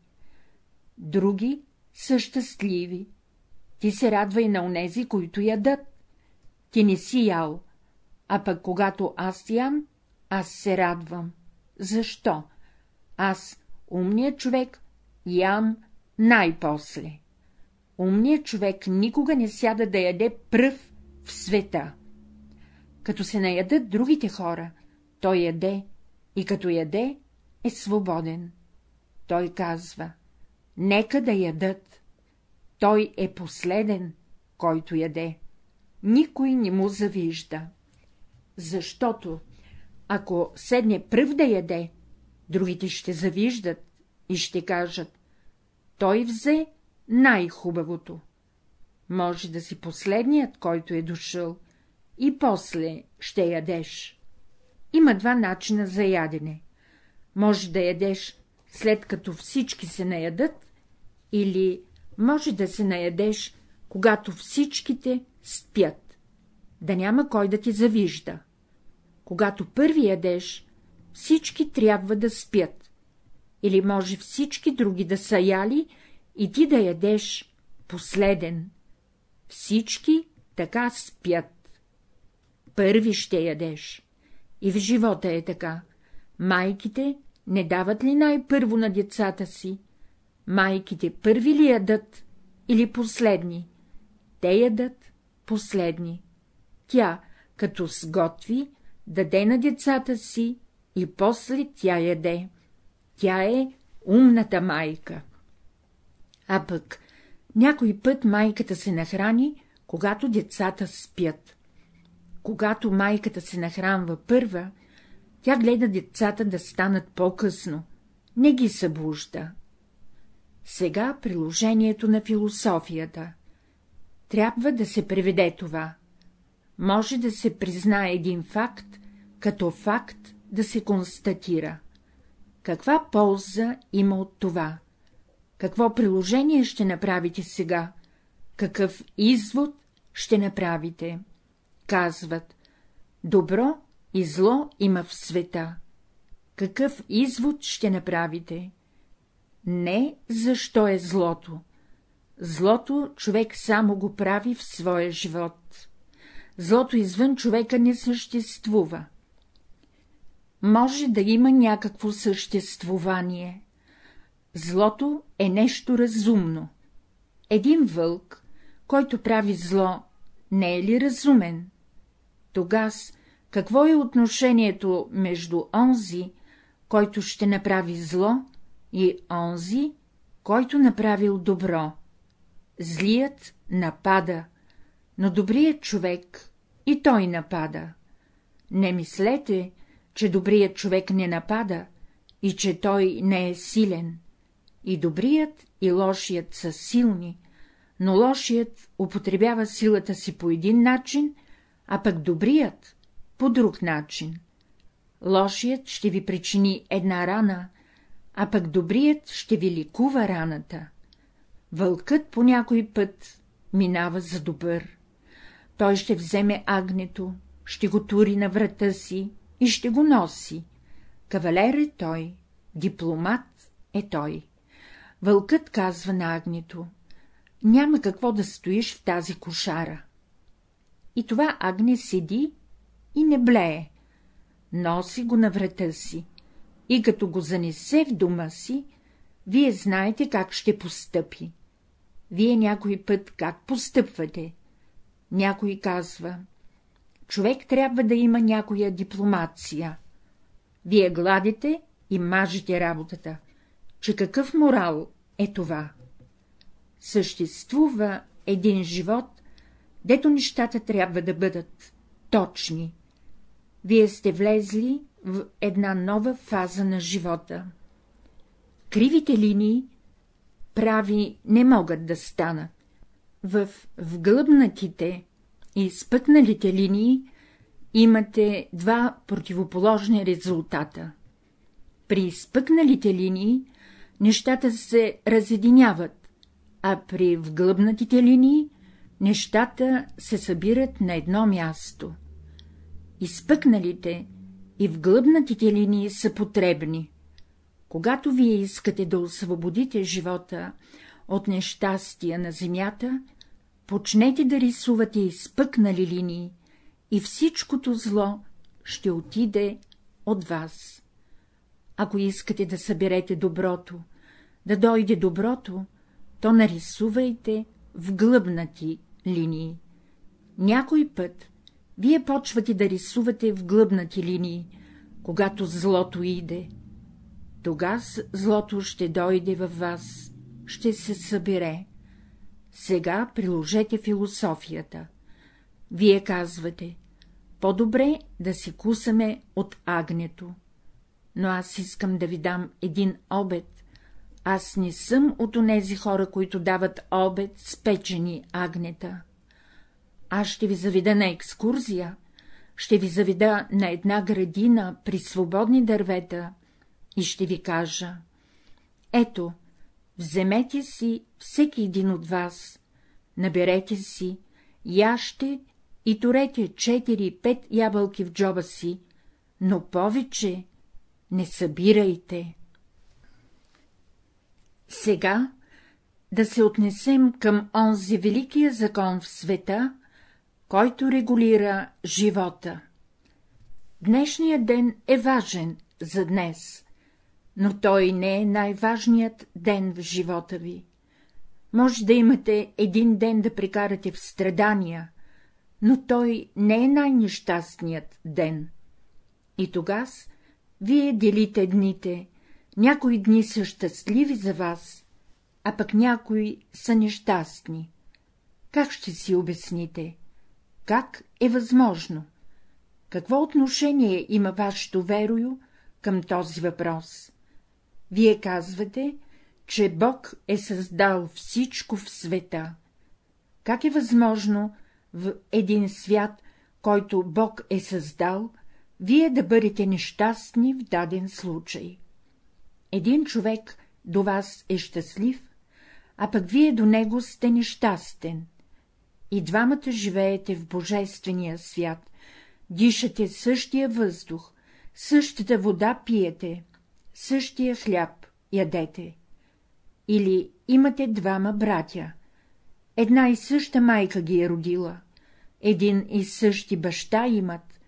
Други са щастливи. Ти се радвай на онези, които ядат. Ти не си ял, а пък когато аз ям, аз се радвам. Защо? Аз, умният човек, ям най-после. Умният човек никога не сяда да яде пръв в света. Като се наядат другите хора, той яде и като яде е свободен. Той казва — нека да ядат. Той е последен, който яде. Никой не му завижда. Защото, ако седне пръв да яде, другите ще завиждат и ще кажат — той взе най-хубавото. Може да си последният, който е дошъл, и после ще ядеш. Има два начина за ядене. Може да ядеш, след като всички се наядат, или може да се наядеш, когато всичките спят, да няма кой да ти завижда. Когато първи ядеш, всички трябва да спят, или може всички други да са яли и ти да ядеш последен. Всички така спят. Първи ще ядеш. И в живота е така. Майките не дават ли най-първо на децата си? Майките първи ли ядат или последни? Те ядат последни. Тя, като сготви, даде на децата си и после тя яде. Тя е умната майка. А пък някой път майката се нахрани, когато децата спят. Когато майката се нахранва първа, тя гледа децата да станат по-късно, не ги събужда. Сега приложението на философията. Трябва да се преведе това. Може да се признае един факт, като факт да се констатира. Каква полза има от това? Какво приложение ще направите сега? Какъв извод ще направите? Казват, добро и зло има в света. Какъв извод ще направите? Не защо е злото. Злото човек само го прави в своя живот. Злото извън човека не съществува. Може да има някакво съществувание. Злото е нещо разумно. Един вълк, който прави зло, не е ли разумен? Тогас какво е отношението между онзи, който ще направи зло, и онзи, който направил добро? Злият напада, но добрият човек и той напада. Не мислете, че добрият човек не напада и че той не е силен. И добрият, и лошият са силни, но лошият употребява силата си по един начин, а пък добрият — по друг начин. Лошият ще ви причини една рана, а пък добрият ще ви ликува раната. Вълкът по някой път минава за добър. Той ще вземе агнето, ще го тури на врата си и ще го носи. Кавалер е той, дипломат е той. Вълкът казва на агнето — няма какво да стоиш в тази кошара. И това агне седи и не блее. Носи го на врата си и като го занесе в дома си, вие знаете как ще постъпи. Вие някой път как постъпвате? Някой казва — човек трябва да има някоя дипломация. Вие гладите и мажете работата. Че какъв морал е това? Съществува един живот, дето нещата трябва да бъдат точни. Вие сте влезли в една нова фаза на живота. Кривите линии прави не могат да станат. В вглъбнатите и спътналите линии имате два противоположни резултата. При изпъкналите линии нещата се разединяват, а при вглъбнатите линии нещата се събират на едно място. Изпъкналите и вглъбнатите линии са потребни. Когато вие искате да освободите живота от нещастия на земята, почнете да рисувате изпъкнали линии и всичкото зло ще отиде от вас. Ако искате да съберете доброто, да дойде доброто, то нарисувайте в глъбнати линии. Някой път вие почвате да рисувате в глъбнати линии, когато злото иде. Тогас злото ще дойде във вас, ще се събере. Сега приложете философията. Вие казвате, по-добре да си кусаме от агнето. Но аз искам да ви дам един обед. Аз не съм от онези хора, които дават обед с печени агнета. Аз ще ви заведа на екскурзия, ще ви заведа на една градина при свободни дървета и ще ви кажа — ето, вземете си всеки един от вас, наберете си, яще и турете 4-5 ябълки в джоба си, но повече не събирайте. Сега да се отнесем към онзи великия закон в света, който регулира живота. Днешният ден е важен за днес, но той не е най-важният ден в живота ви. Може да имате един ден да прекарате в страдания, но той не е най-нещастният ден. И тогас вие делите дните, някои дни са щастливи за вас, а пък някои са нещастни. Как ще си обясните? Как е възможно? Какво отношение има вашето верою към този въпрос? Вие казвате, че Бог е създал всичко в света. Как е възможно в един свят, който Бог е създал, вие да бъдете нещастни в даден случай? Един човек до вас е щастлив, а пък вие до него сте нещастен. И двамата живеете в божествения свят, дишате същия въздух, същата вода пиете, същия хляб ядете. Или имате двама братя. Една и съща майка ги е родила, един и същи баща имат,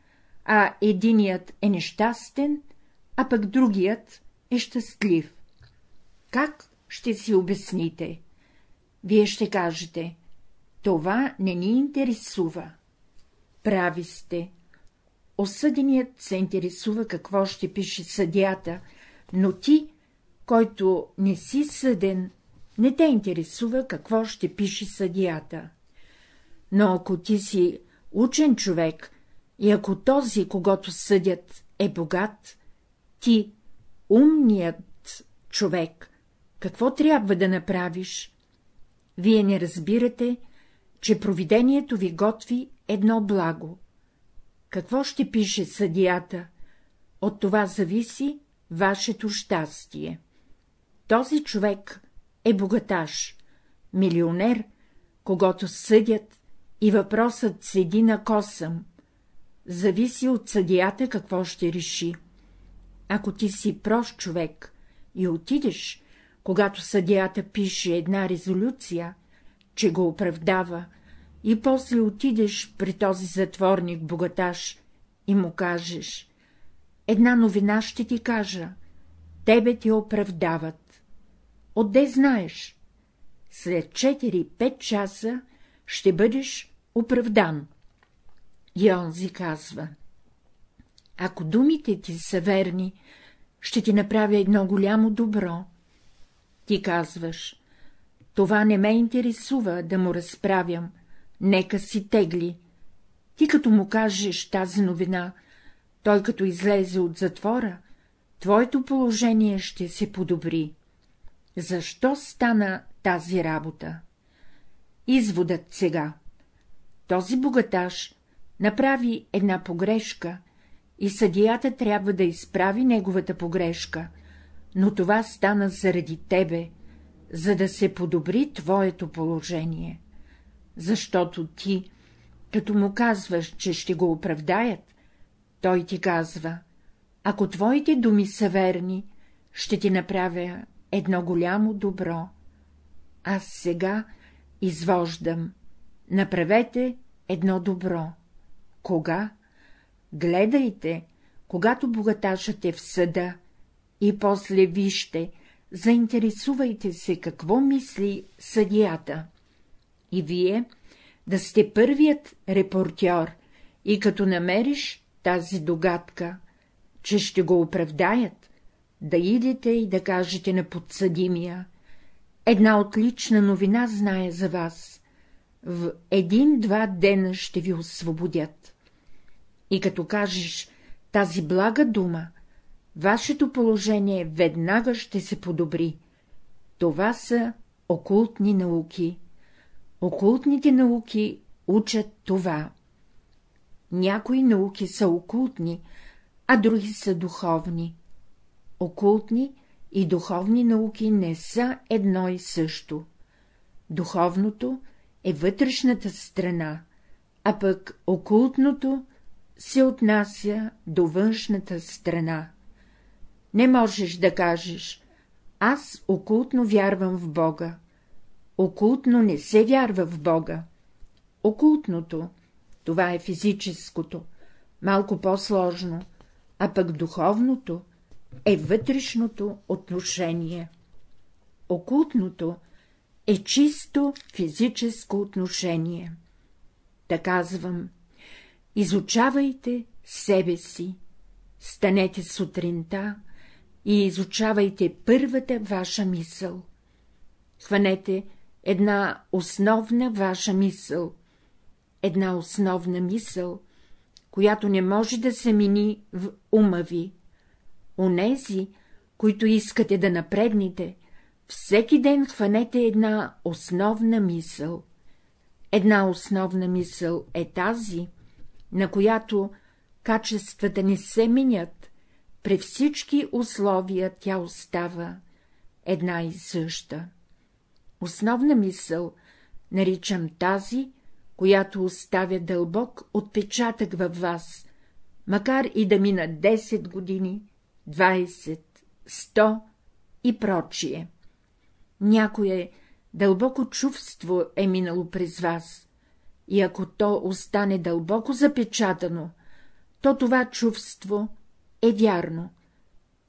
а единият е нещастен, а пък другият е щастлив. Как ще си обясните? Вие ще кажете, това не ни интересува. Прави сте. Осъденият се интересува какво ще пише съдята, но ти, който не си съден, не те интересува какво ще пише съдията. Но ако ти си учен човек и ако този, когато съдят, е богат, ти, умният човек, какво трябва да направиш? Вие не разбирате, че провидението ви готви едно благо. Какво ще пише съдията? От това зависи вашето щастие. Този човек е богаташ, милионер, когато съдят и въпросът седи на косъм. Зависи от съдията какво ще реши. Ако ти си прост човек и отидеш, когато съдията пише една резолюция, че го оправдава, и после отидеш при този затворник богаташ и му кажеш — една новина ще ти кажа, тебе ти оправдават. Отде знаеш? След 4-5 часа ще бъдеш оправдан. И онзи казва — ако думите ти са верни, ще ти направя едно голямо добро. Ти казваш — това не ме интересува да му разправям, нека си тегли. Ти като му кажеш тази новина, той като излезе от затвора, твоето положение ще се подобри. Защо стана тази работа? Изводът сега. Този богаташ направи една погрешка и съдията трябва да изправи неговата погрешка, но това стана заради тебе, за да се подобри твоето положение защото ти, като му казваш, че ще го оправдаят, той ти казва, ако твоите думи са верни, ще ти направя едно голямо добро. Аз сега извождам. Направете едно добро. Кога? Гледайте, когато богаташът е в съда, и после вижте, заинтересувайте се какво мисли съдията и вие да сте първият репортьор и като намериш тази догадка, че ще го оправдаят, да идете и да кажете на подсъдимия. Една отлична новина знае за вас. В един-два дена ще ви освободят. И като кажеш тази блага дума, вашето положение веднага ще се подобри. Това са окултни науки. Окултните науки учат това. Някои науки са окултни, а други са духовни. Окултни и духовни науки не са едно и също. Духовното е вътрешната страна, а пък окултното се отнася до външната страна. Не можеш да кажеш, аз окултно вярвам в Бога, окултно не се вярва в Бога. Окултното, това е физическото, малко по-сложно, а пък духовното е вътрешното отношение. Окултното е чисто физическо отношение. Та казвам, изучавайте себе си, станете сутринта и изучавайте първата ваша мисъл. Хванете една основна ваша мисъл, една основна мисъл, която не може да се мини в ума ви. Онези, които искате да напредните, всеки ден хванете една основна мисъл. Една основна мисъл е тази, на която качествата не се минят, при всички условия тя остава една и съща. Основна мисъл наричам тази, която оставя дълбок отпечатък във вас, макар и да мина 10 години, 20, 100 и прочие. Някое дълбоко чувство е минало през вас, и ако то остане дълбоко запечатано, то това чувство е вярно,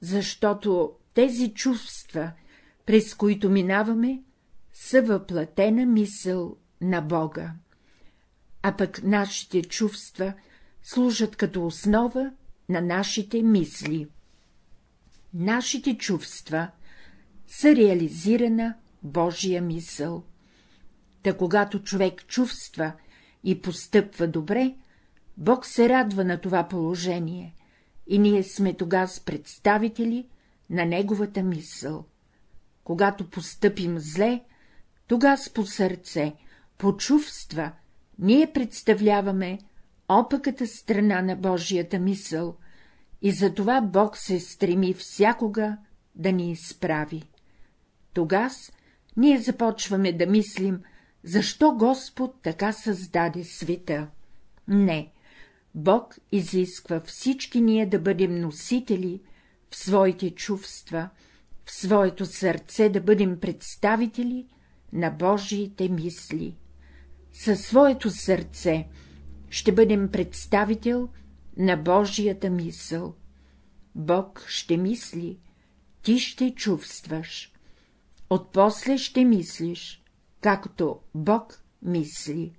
защото тези чувства, през които минаваме, са въплатена мисъл на Бога. А пък нашите чувства служат като основа на нашите мисли. Нашите чувства са реализирана Божия мисъл. Та когато човек чувства и постъпва добре, Бог се радва на това положение и ние сме тогава представители на Неговата мисъл. Когато постъпим зле, тогава по сърце, по чувства, ние представляваме опаката страна на Божията мисъл и затова Бог се стреми всякога да ни изправи. Тогас ние започваме да мислим, защо Господ така създаде света. Не, Бог изисква всички ние да бъдем носители в своите чувства, в своето сърце да бъдем представители на Божиите мисли. Със своето сърце ще бъдем представител на Божията мисъл. Бог ще мисли, ти ще чувстваш. Отпосле ще мислиш, както Бог мисли.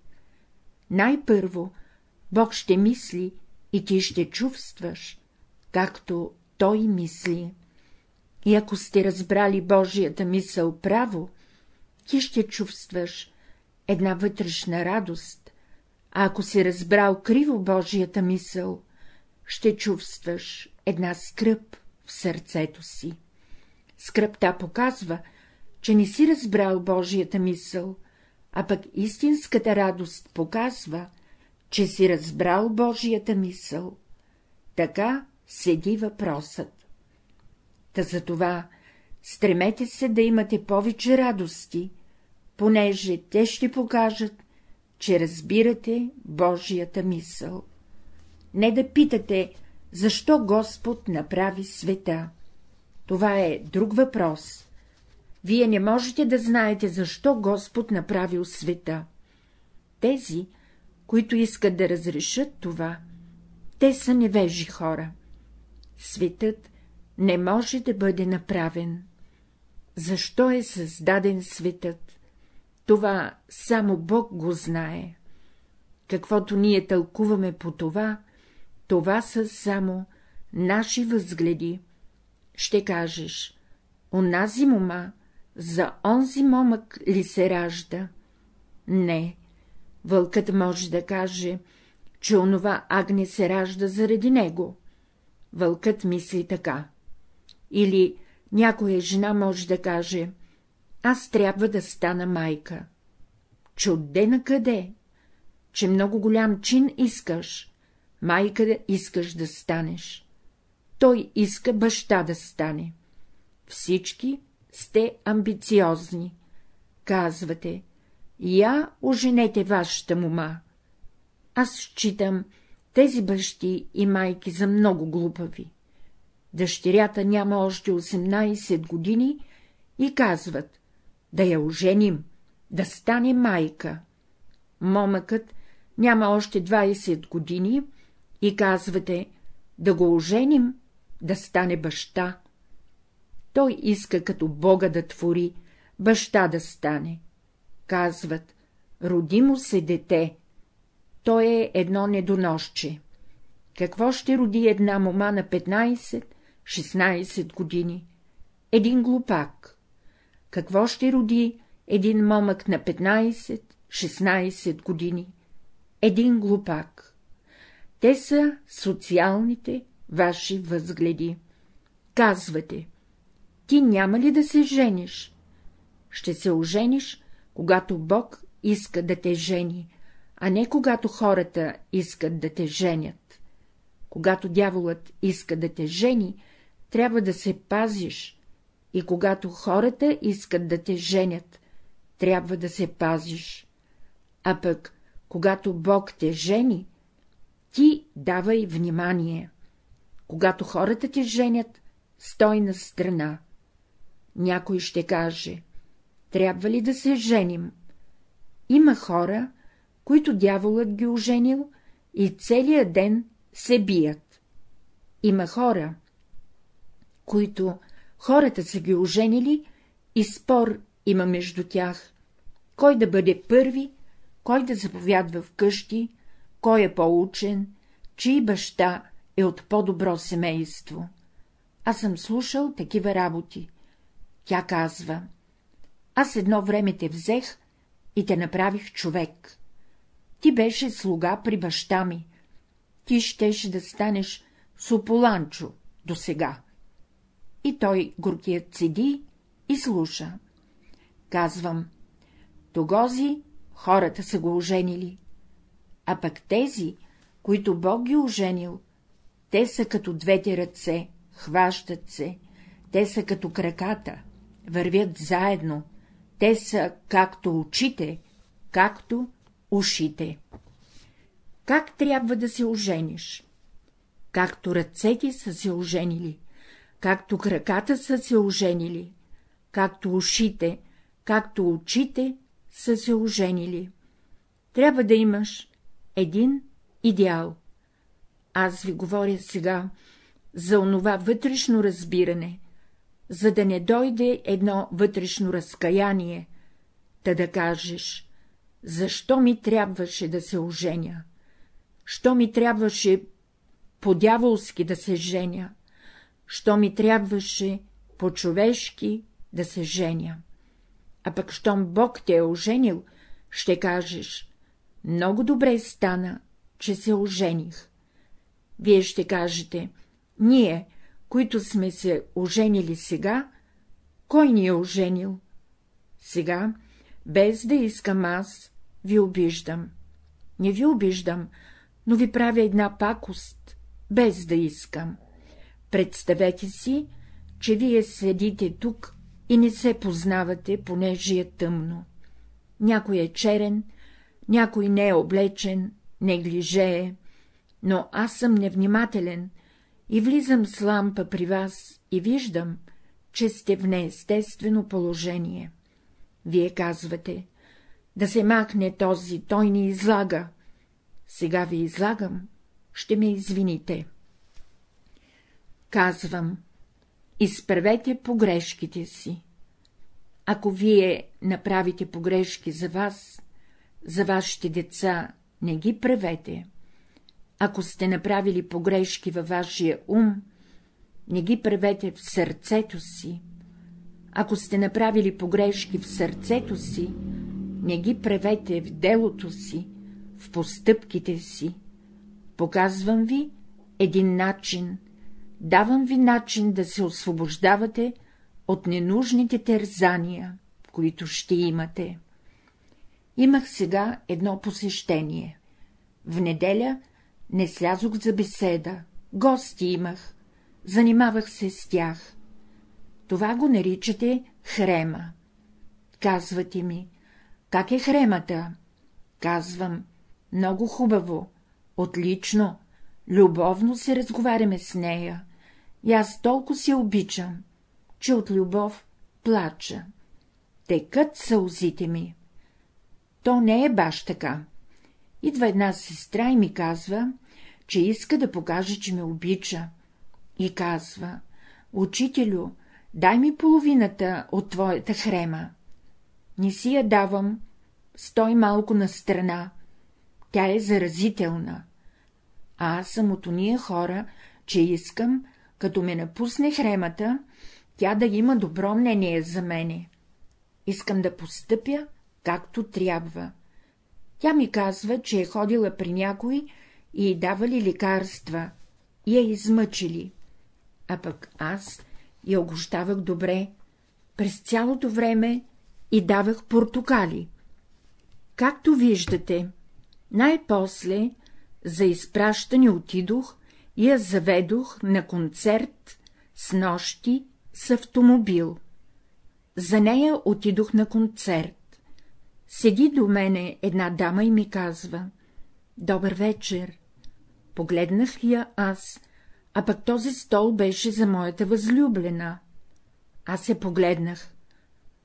Най-първо Бог ще мисли и ти ще чувстваш, както Той мисли. И ако сте разбрали Божията мисъл право, ти ще чувстваш една вътрешна радост, а ако си разбрал криво Божията мисъл, ще чувстваш една скръп в сърцето си. Скръпта показва, че не си разбрал Божията мисъл, а пък истинската радост показва, че си разбрал Божията мисъл. Така седи въпросът. Та за това стремете се да имате повече радости, понеже те ще покажат, че разбирате Божията мисъл. Не да питате, защо Господ направи света. Това е друг въпрос. Вие не можете да знаете, защо Господ направил света. Тези, които искат да разрешат това, те са невежи хора. Светът не може да бъде направен. Защо е създаден светът? Това само Бог го знае. Каквото ние тълкуваме по това, това са само наши възгледи. Ще кажеш, онази мома, за онзи момък ли се ражда? Не, вълкът може да каже, че онова агне се ражда заради него. Вълкът мисли така. Или някоя жена може да каже, аз трябва да стана майка. Чудде на къде? Че много голям чин искаш, майка да искаш да станеш. Той иска баща да стане. Всички сте амбициозни. Казвате, я оженете вашата мума. Аз считам тези бащи и майки за много глупави. Дъщерята няма още 18 години и казват, да я оженим, да стане майка. Момъкът няма още 20 години и казвате, да го оженим, да стане баща. Той иска като Бога да твори, баща да стане. Казват, роди му се дете. Той е едно недоносче. Какво ще роди една мома на 15-16 години? Един глупак. Какво ще роди един момък на 15-16 години? Един глупак. Те са социалните ваши възгледи. Казвате, ти няма ли да се жениш? Ще се ожениш, когато Бог иска да те жени, а не когато хората искат да те женят. Когато дяволът иска да те жени, трябва да се пазиш, и когато хората искат да те женят, трябва да се пазиш. А пък, когато Бог те жени, ти давай внимание. Когато хората те женят, стой на страна. Някой ще каже, трябва ли да се женим? Има хора, които дяволът ги оженил и целият ден се бият. Има хора, които хората са ги оженили и спор има между тях, кой да бъде първи, кой да заповядва в къщи, кой е по-учен, чий баща е от по-добро семейство. Аз съм слушал такива работи. Тя казва, аз едно време те взех и те направих човек. Ти беше слуга при баща ми. Ти щеше да станеш суполанчо до сега. И той горкият седи и слуша. Казвам, тогози хората са го оженили, а пък тези, които Бог ги оженил, те са като двете ръце, хващат се, те са като краката, вървят заедно, те са както очите, както ушите. Как трябва да се ожениш? Както ръцете са се оженили, както краката са се оженили, както ушите, както очите са се оженили. Трябва да имаш един идеал. Аз ви говоря сега за онова вътрешно разбиране, за да не дойде едно вътрешно разкаяние, та да кажеш, защо ми трябваше да се оженя, що ми трябваше по-дяволски да се женя, що ми трябваше по-човешки да се женя. А пък, щом Бог те е оженил, ще кажеш, много добре стана, че се ожених. Вие ще кажете, ние, които сме се оженили сега, кой ни е оженил? Сега, без да искам аз, ви обиждам. Не ви обиждам, но ви правя една пакост, без да искам. Представете си, че вие седите тук и не се познавате, понеже е тъмно. Някой е черен, някой не е облечен, не глижее, но аз съм невнимателен и влизам с лампа при вас и виждам, че сте в неестествено положение. Вие казвате, да се махне този, той ни излага. Сега ви излагам, ще ме извините. Казвам, изправете погрешките си. Ако вие направите погрешки за вас, за вашите деца не ги правете. Ако сте направили погрешки във вашия ум, не ги правете в сърцето си. Ако сте направили погрешки в сърцето си, не ги правете в делото си, в постъпките си. Показвам ви един начин, давам ви начин да се освобождавате от ненужните тързания, които ще имате. Имах сега едно посещение. В неделя не слязох за беседа, гости имах, занимавах се с тях. Това го наричате хрема. Казвате ми, как е хремата? Казвам, много хубаво, отлично, любовно се разговаряме с нея, и аз толкова се обичам, че от любов плача. Текат сълзите ми. то не е баш така. Идва една сестра и ми казва, че иска да покаже, че ме обича. И казва, учителю, дай ми половината от твоята хрема. Не си я давам, стой малко на страна. Тя е заразителна. А аз съм от уния хора, че искам, като ме напусне хремата, тя да има добро мнение за мене. Искам да постъпя, както трябва. Тя ми казва, че е ходила при някой и давали лекарства, и я измъчили. А пък аз я огощавах добре, през цялото време и давах портокали. Както виждате, най-после за изпращане отидох я заведох на концерт с нощи с автомобил. За нея отидох на концерт. Седи до мене една дама и ми казва — Добър вечер. Погледнах я аз, а пък този стол беше за моята възлюблена. Аз се погледнах.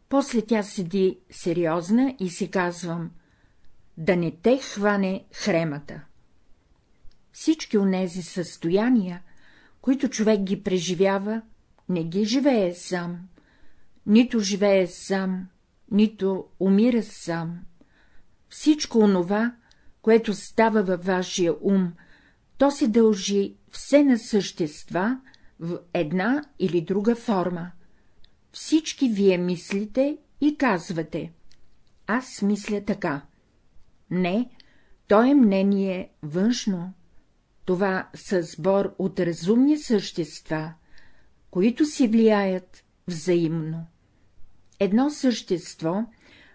После тя седи сериозна и си казвам — да не те хване хремата. Всички онези състояния, които човек ги преживява, не ги живее сам, нито живее сам, нито умира сам. Всичко онова, което става във вашия ум, то се дължи все на същества в една или друга форма. Всички вие мислите и казвате — аз мисля така. Не, то е мнение външно. Това са сбор от разумни същества, които си влияят взаимно. Едно същество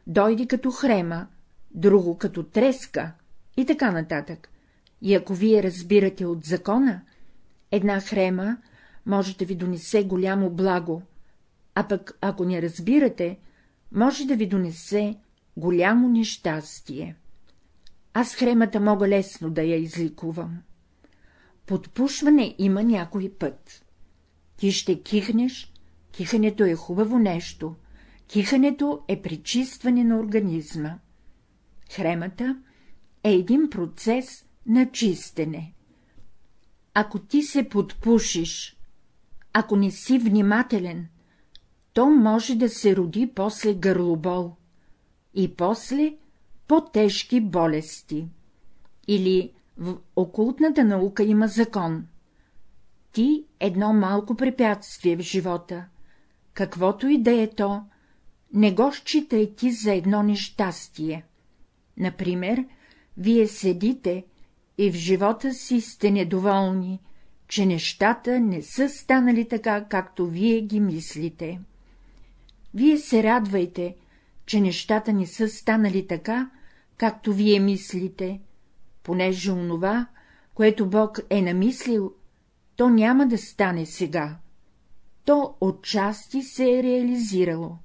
дойде като хрема, друго като треска и така нататък. И ако вие разбирате от закона, една хрема може да ви донесе голямо благо, а пък ако не разбирате, може да ви донесе голямо нещастие. Аз хремата мога лесно да я изликувам. Подпушване има някой път. Ти ще кихнеш, кихането е хубаво нещо, кихането е причистване на организма. Хремата е един процес на чистене. Ако ти се подпушиш, ако не си внимателен, то може да се роди после гърлобол и после по-тежки болести. Или в окултната наука има закон. Ти едно малко препятствие в живота, каквото и да е то, не го считай ти за едно нещастие. Например, вие седите и в живота си сте недоволни, че нещата не са станали така, както вие ги мислите. Вие се радвайте, че нещата не са станали така, както вие мислите, понеже онова, което Бог е намислил, то няма да стане сега. То отчасти се е реализирало.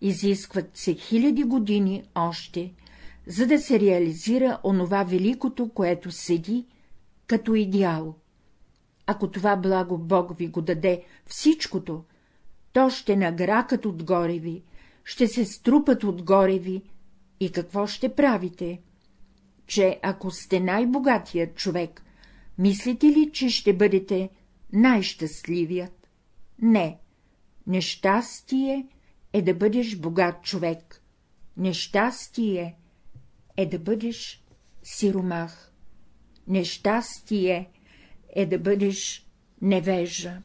Изискват се хиляди години още, за да се реализира онова великото, което седи като идеал. Ако това благо Бог ви го даде всичкото, то ще награкат отгоре ви, ще се струпат отгоре ви и какво ще правите? Че ако сте най-богатият човек, мислите ли, че ще бъдете най-щастливият? Не. Нещастие е да бъдеш богат човек. Нещастие е да бъдеш сиромах. Нещастие е да бъдеш невежа.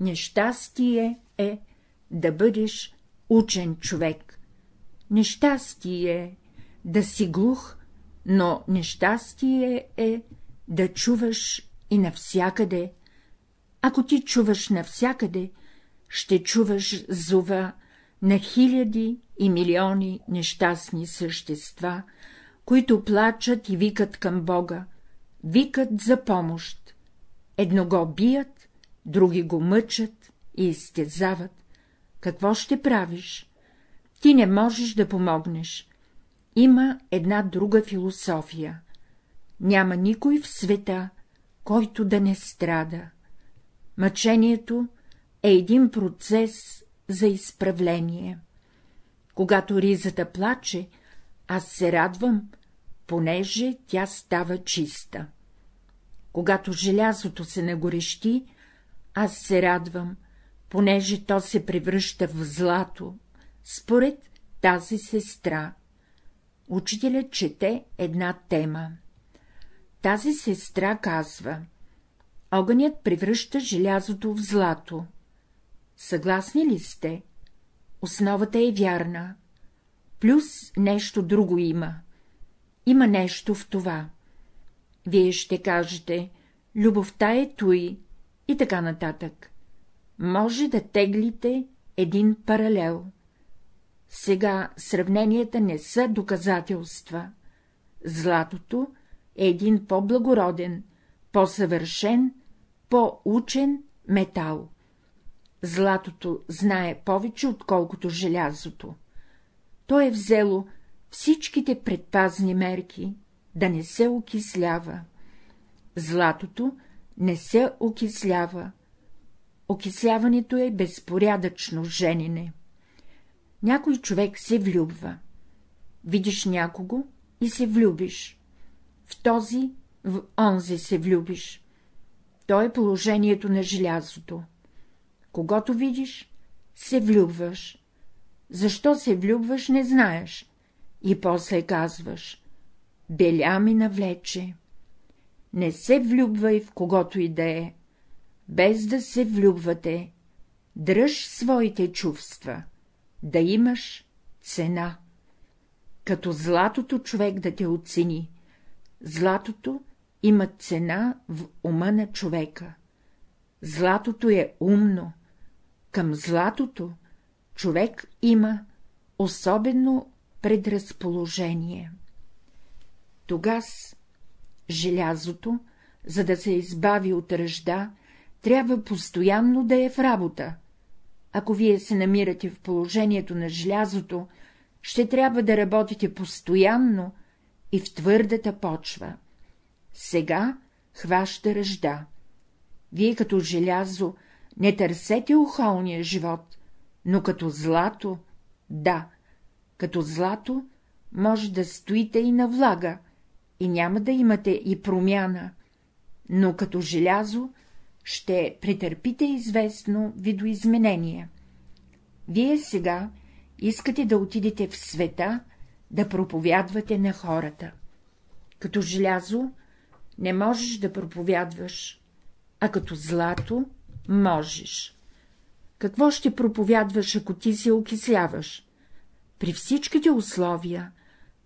Нещастие е да бъдеш учен човек. Нещастие е да си глух, но нещастие е да чуваш и навсякъде. Ако ти чуваш навсякъде, ще чуваш зова на хиляди и милиони нещастни същества, които плачат и викат към Бога, викат за помощ. Едно го бият, други го мъчат и изтезават. Какво ще правиш? Ти не можеш да помогнеш. Има една друга философия. Няма никой в света, който да не страда. Мъчението е един процес за изправление. Когато ризата плаче, аз се радвам, понеже тя става чиста. Когато желязото се нагорещи, аз се радвам, понеже то се превръща в злато, според тази сестра. Учителят чете една тема. Тази сестра казва — огънят превръща желязото в злато. Съгласни ли сте? Основата е вярна. Плюс нещо друго има. Има нещо в това. Вие ще кажете, любовта е той и така нататък. Може да теглите един паралел. Сега сравненията не са доказателства. Златото е един по-благороден, по-съвършен, по-учен метал. Златото знае повече, отколкото желязото. То е взело всичките предпазни мерки, да не се окислява. Златото не се окислява. Окисляването е безпорядъчно женене. Някой човек се влюбва. Видиш някого и се влюбиш. В този, в онзи се влюбиш. То е положението на желязото. Когато видиш, се влюбваш. Защо се влюбваш, не знаеш. И после казваш — беля ми навлече. Не се влюбвай в когото и да е, без да се влюбвате. Дръж своите чувства, да имаш цена. Като златото човек да те оцени. Златото има цена в ума на човека. Златото е умно. Към златото човек има особено предразположение. Тогас желязото, за да се избави от ръжда, трябва постоянно да е в работа. Ако вие се намирате в положението на желязото, ще трябва да работите постоянно и в твърдата почва. Сега хваща ръжда. Вие като желязо не търсете охолния живот, но като злато, да, като злато може да стоите и на влага, и няма да имате и промяна, но като желязо ще претърпите известно видоизменение. Вие сега искате да отидете в света, да проповядвате на хората. Като желязо не можеш да проповядваш, а като злато можеш. Какво ще проповядваш, ако ти се окисляваш? При всичките условия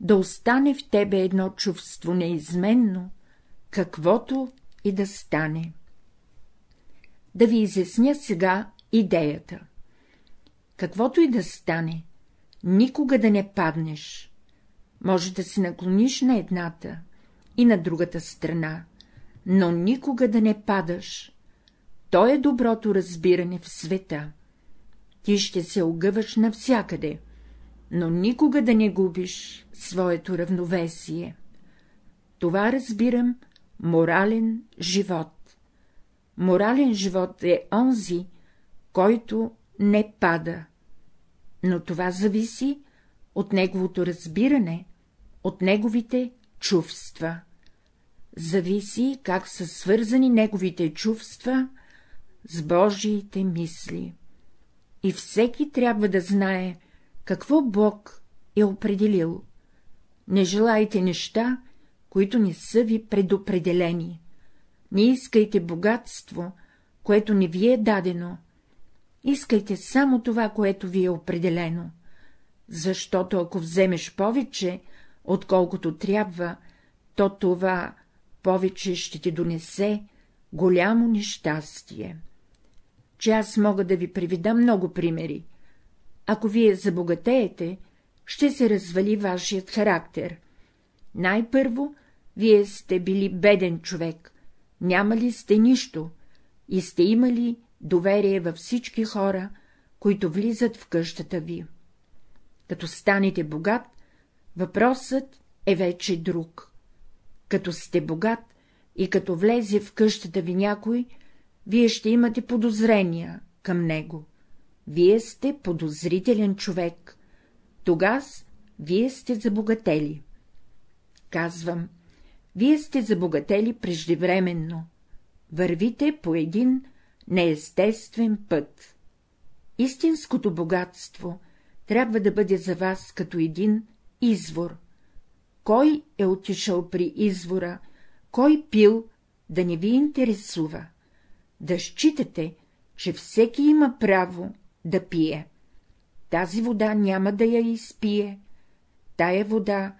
да остане в тебе едно чувство неизменно, каквото и да стане. Да ви изясня сега идеята. Каквото и да стане, никога да не паднеш. Може да се наклониш на едната и на другата страна, но никога да не падаш. То е доброто разбиране в света. Ти ще се огъваш навсякъде, но никога да не губиш своето равновесие. Това разбирам морален живот. Морален живот е онзи, който не пада, но това зависи от неговото разбиране, от неговите чувства. Зависи как са свързани неговите чувства с Божиите мисли. И всеки трябва да знае, какво Бог е определил. Не желайте неща, които не са ви предопределени. Не искайте богатство, което не ви е дадено. Искайте само това, което ви е определено, защото ако вземеш повече, отколкото трябва, то това повече ще ти донесе голямо нещастие. Че аз мога да ви приведа много примери. Ако вие забогатеете, ще се развали вашият характер. Най-първо, вие сте били беден човек, нямали сте нищо и сте имали доверие във всички хора, които влизат в къщата ви. Като станете богат, въпросът е вече друг. Като сте богат и като влезе в къщата ви някой, вие ще имате подозрения към него. Вие сте подозрителен човек. Тогас вие сте забогатели. Казвам, вие сте забогатели преждевременно, вървите по един неестествен път. Истинското богатство трябва да бъде за вас като един извор. Кой е отишъл при извора, кой пил, да не ви интересува, да считате, че всеки има право да пие. Тази вода няма да я изпие, тая вода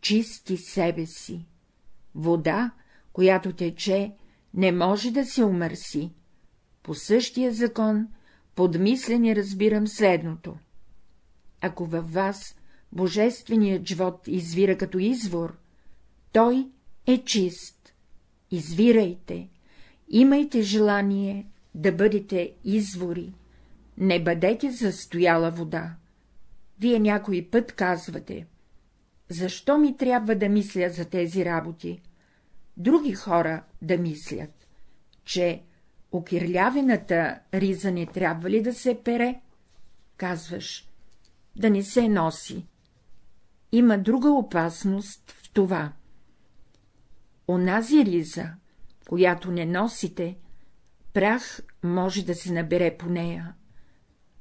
чисти себе си. Вода, която тече, не може да се умърси. По същия закон, подмислени разбирам следното. Ако във вас божественият живот извира като извор, той е чист. Извирайте, имайте желание да бъдете извори, не бъдете застояла вода. Вие някой път казвате, защо ми трябва да мисля за тези работи? Други хора да мислят, че окирлявената риза не трябва ли да се пере? Казваш, да не се носи. Има друга опасност в това. Онази риза, която не носите, прах може да се набере по нея.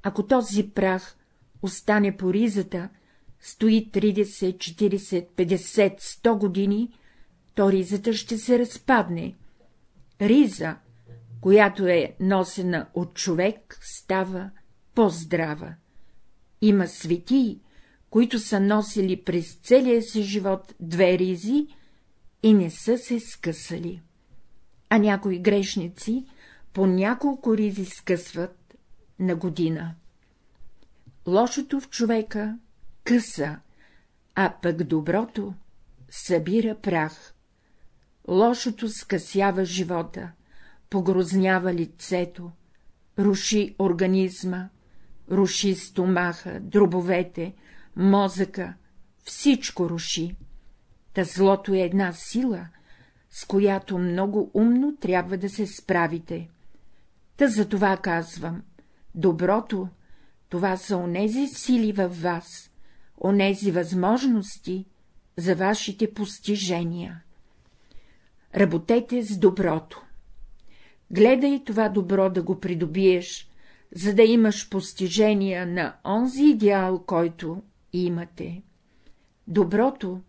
Ако този прах остане по ризата, стои 30, 40, 50, 100 години, то ризата ще се разпадне. Риза, която е носена от човек, става по-здрава. Има светии, които са носили през целия си живот две ризи и не са се скъсали. А някои грешници по няколко ризи скъсват на година. Лошото в човека къса, а пък доброто събира прах. Лошото скъсява живота, погрознява лицето, руши организма, руши стомаха, дробовете, мозъка, всичко руши. Та злото е една сила, с която много умно трябва да се справите. Та за това казвам, доброто, това са онези сили във вас, онези възможности за вашите постижения. Работете с доброто. Гледай това добро да го придобиеш, за да имаш постижения на онзи идеал, който имате. Доброто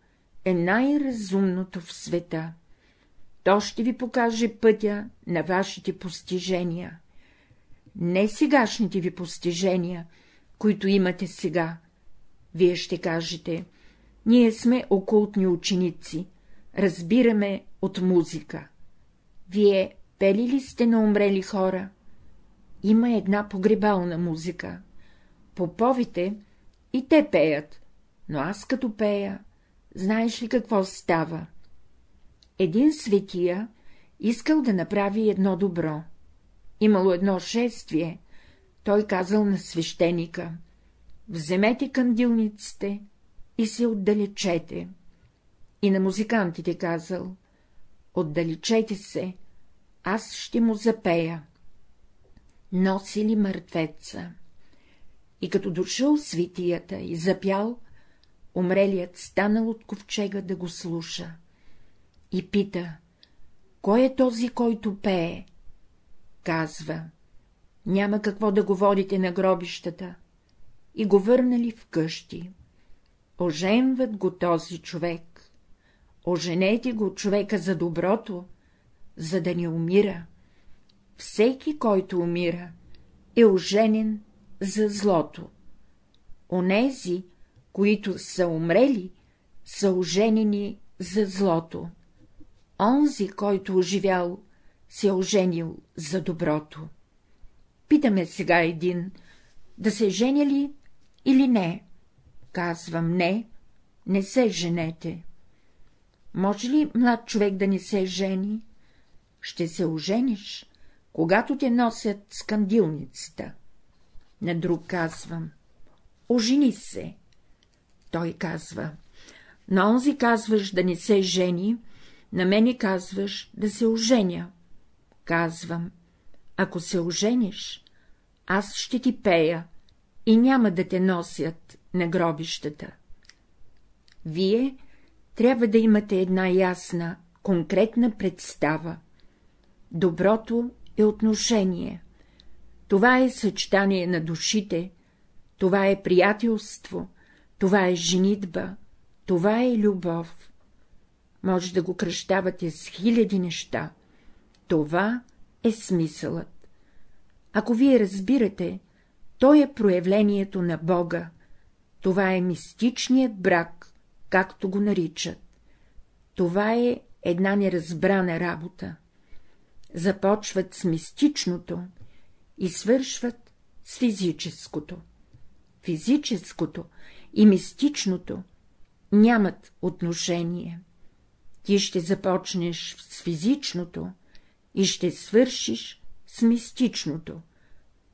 е най-разумното в света. То ще ви покаже пътя на вашите постижения. Не сегашните ви постижения, които имате сега. Вие ще кажете, ние сме окултни ученици, разбираме от музика. Вие пели ли сте на умрели хора? Има една погребална музика. Поповите и те пеят, но аз като пея, знаеш ли какво става? Един светия искал да направи едно добро. Имало едно шествие, той казал на свещеника — вземете кандилниците и се отдалечете. И на музикантите казал — отдалечете се, аз ще му запея. Носили мъртвеца. И като дошъл светията и запял, умрелият станал от ковчега да го слуша. И пита, кой е този, който пее? Казва, няма какво да говорите на гробищата. И го върнали в къщи. Оженват го този човек. Оженете го човека за доброто, за да не умира. Всеки, който умира, е оженен за злото. Онези, които са умрели, са оженени за злото. Онзи, който оживял, се е оженил за доброто. Питаме сега един, да се женя ли или не? Казвам не, не се женете. Може ли млад човек да не се жени? Ще се ожениш, когато те носят скандилницата. На друг казвам, ожени се. Той казва, на онзи казваш да не се жени, на мене казваш да се оженя. Казвам, ако се ожениш, аз ще ти пея и няма да те носят на гробищата. Вие трябва да имате една ясна, конкретна представа. Доброто е отношение. Това е съчетание на душите, това е приятелство, това е женитба, това е любов. Може да го кръщавате с хиляди неща. Това е смисълът. Ако вие разбирате, то е проявлението на Бога, това е мистичният брак, както го наричат. Това е една неразбрана работа. Започват с мистичното и свършват с физическото. Физическото и мистичното нямат отношение. Ти ще започнеш с физичното и ще свършиш с мистичното,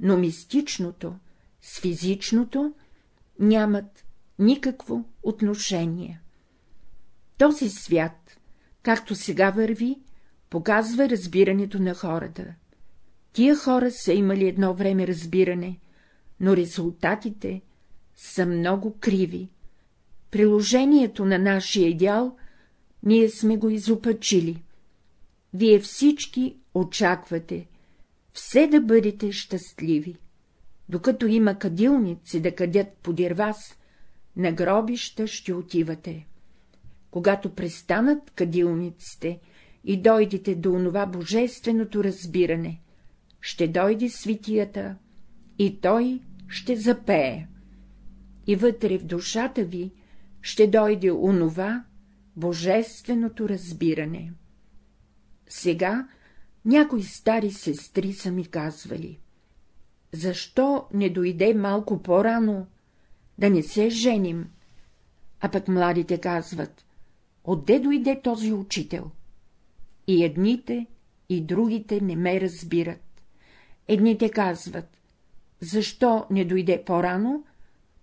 но мистичното с физичното нямат никакво отношение. Този свят, както сега върви, показва разбирането на хората. Тия хора са имали едно време разбиране, но резултатите са много криви. Приложението на нашия идеал ние сме го изопачили. Вие всички очаквате все да бъдете щастливи. Докато има кадилници да кадят подир вас, на гробища ще отивате. Когато престанат кадилниците и дойдете до онова божественото разбиране, ще дойде светията и той ще запее. И вътре в душата ви ще дойде онова божественото разбиране. Сега някои стари сестри са ми казвали защо не дойде малко по-рано, да не се женим? А пък младите казват, отде дойде този учител? И едните, и другите не ме разбират. Едните казват, защо не дойде по-рано,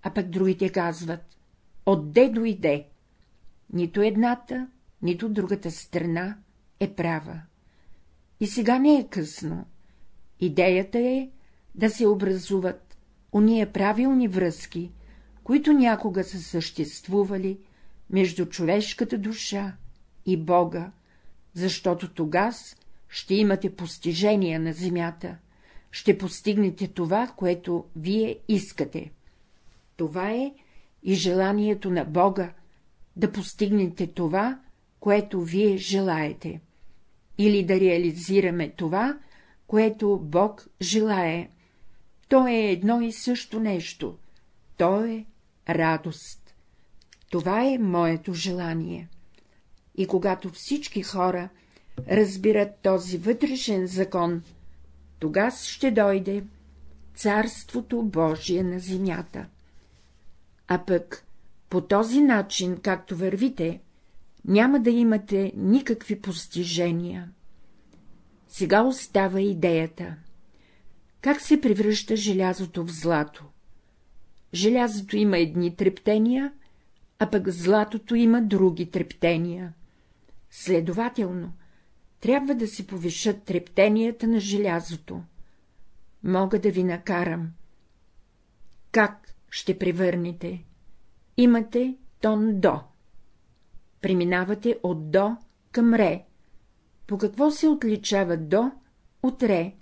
а пък другите казват, отде дойде? Нито едната, нито другата страна е права. И сега не е късно. Идеята е да се образуват уния правилни връзки, които някога са съществували между човешката душа и Бога, защото тогас ще имате постижения на земята, ще постигнете това, което вие искате. Това е и желанието на Бога, да постигнете това, което вие желаете, или да реализираме това, което Бог желае. То е едно и също нещо. То е радост. Това е моето желание. И когато всички хора разбират този вътрешен закон, тогава ще дойде Царството Божие на земята. А пък по този начин, както вървите, няма да имате никакви постижения. Сега остава идеята. Как се превръща желязото в злато? Желязото има едни трептения, а пък златото има други трептения. Следователно, трябва да се повишат трептенията на желязото. Мога да ви накарам. Как ще превърнете? Имате тон до. Преминавате от до към ре. По какво се отличава до от ре?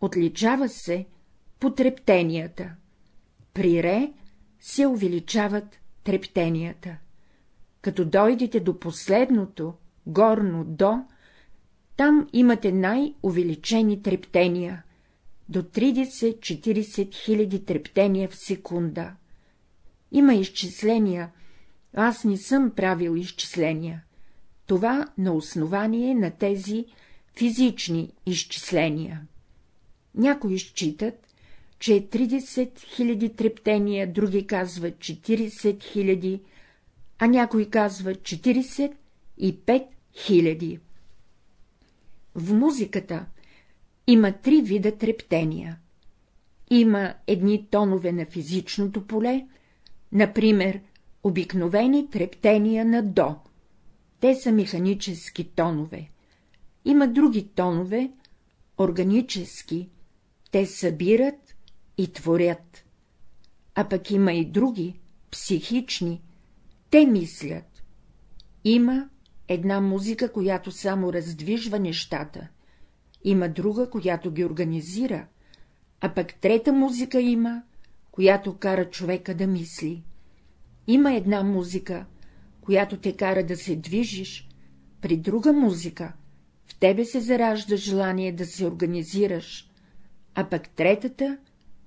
Отличава се по трептенията. При ре се увеличават трептенията. Като дойдете до последното, горно до, там имате най-увеличени трептения, до 30-40 хиляди трептения в секунда. Има изчисления, аз не съм правил изчисления. Това на основание на тези физични изчисления. Някои считат, че е 30 000 трептения, други казват 40 000, а някой казва 45 000. В музиката има три вида трептения. Има едни тонове на физичното поле, например, обикновени трептения на до. Те са механически тонове. Има други тонове, органически, те събират и творят. А пък има и други, психични, Те мислят. Има една музика, която само раздвижва нещата, има друга, която ги организира, а пък трета музика има, която кара човека да мисли. Има една музика, която те кара да се движиш, при друга музика в тебе се заражда желание да се организираш, а пък третата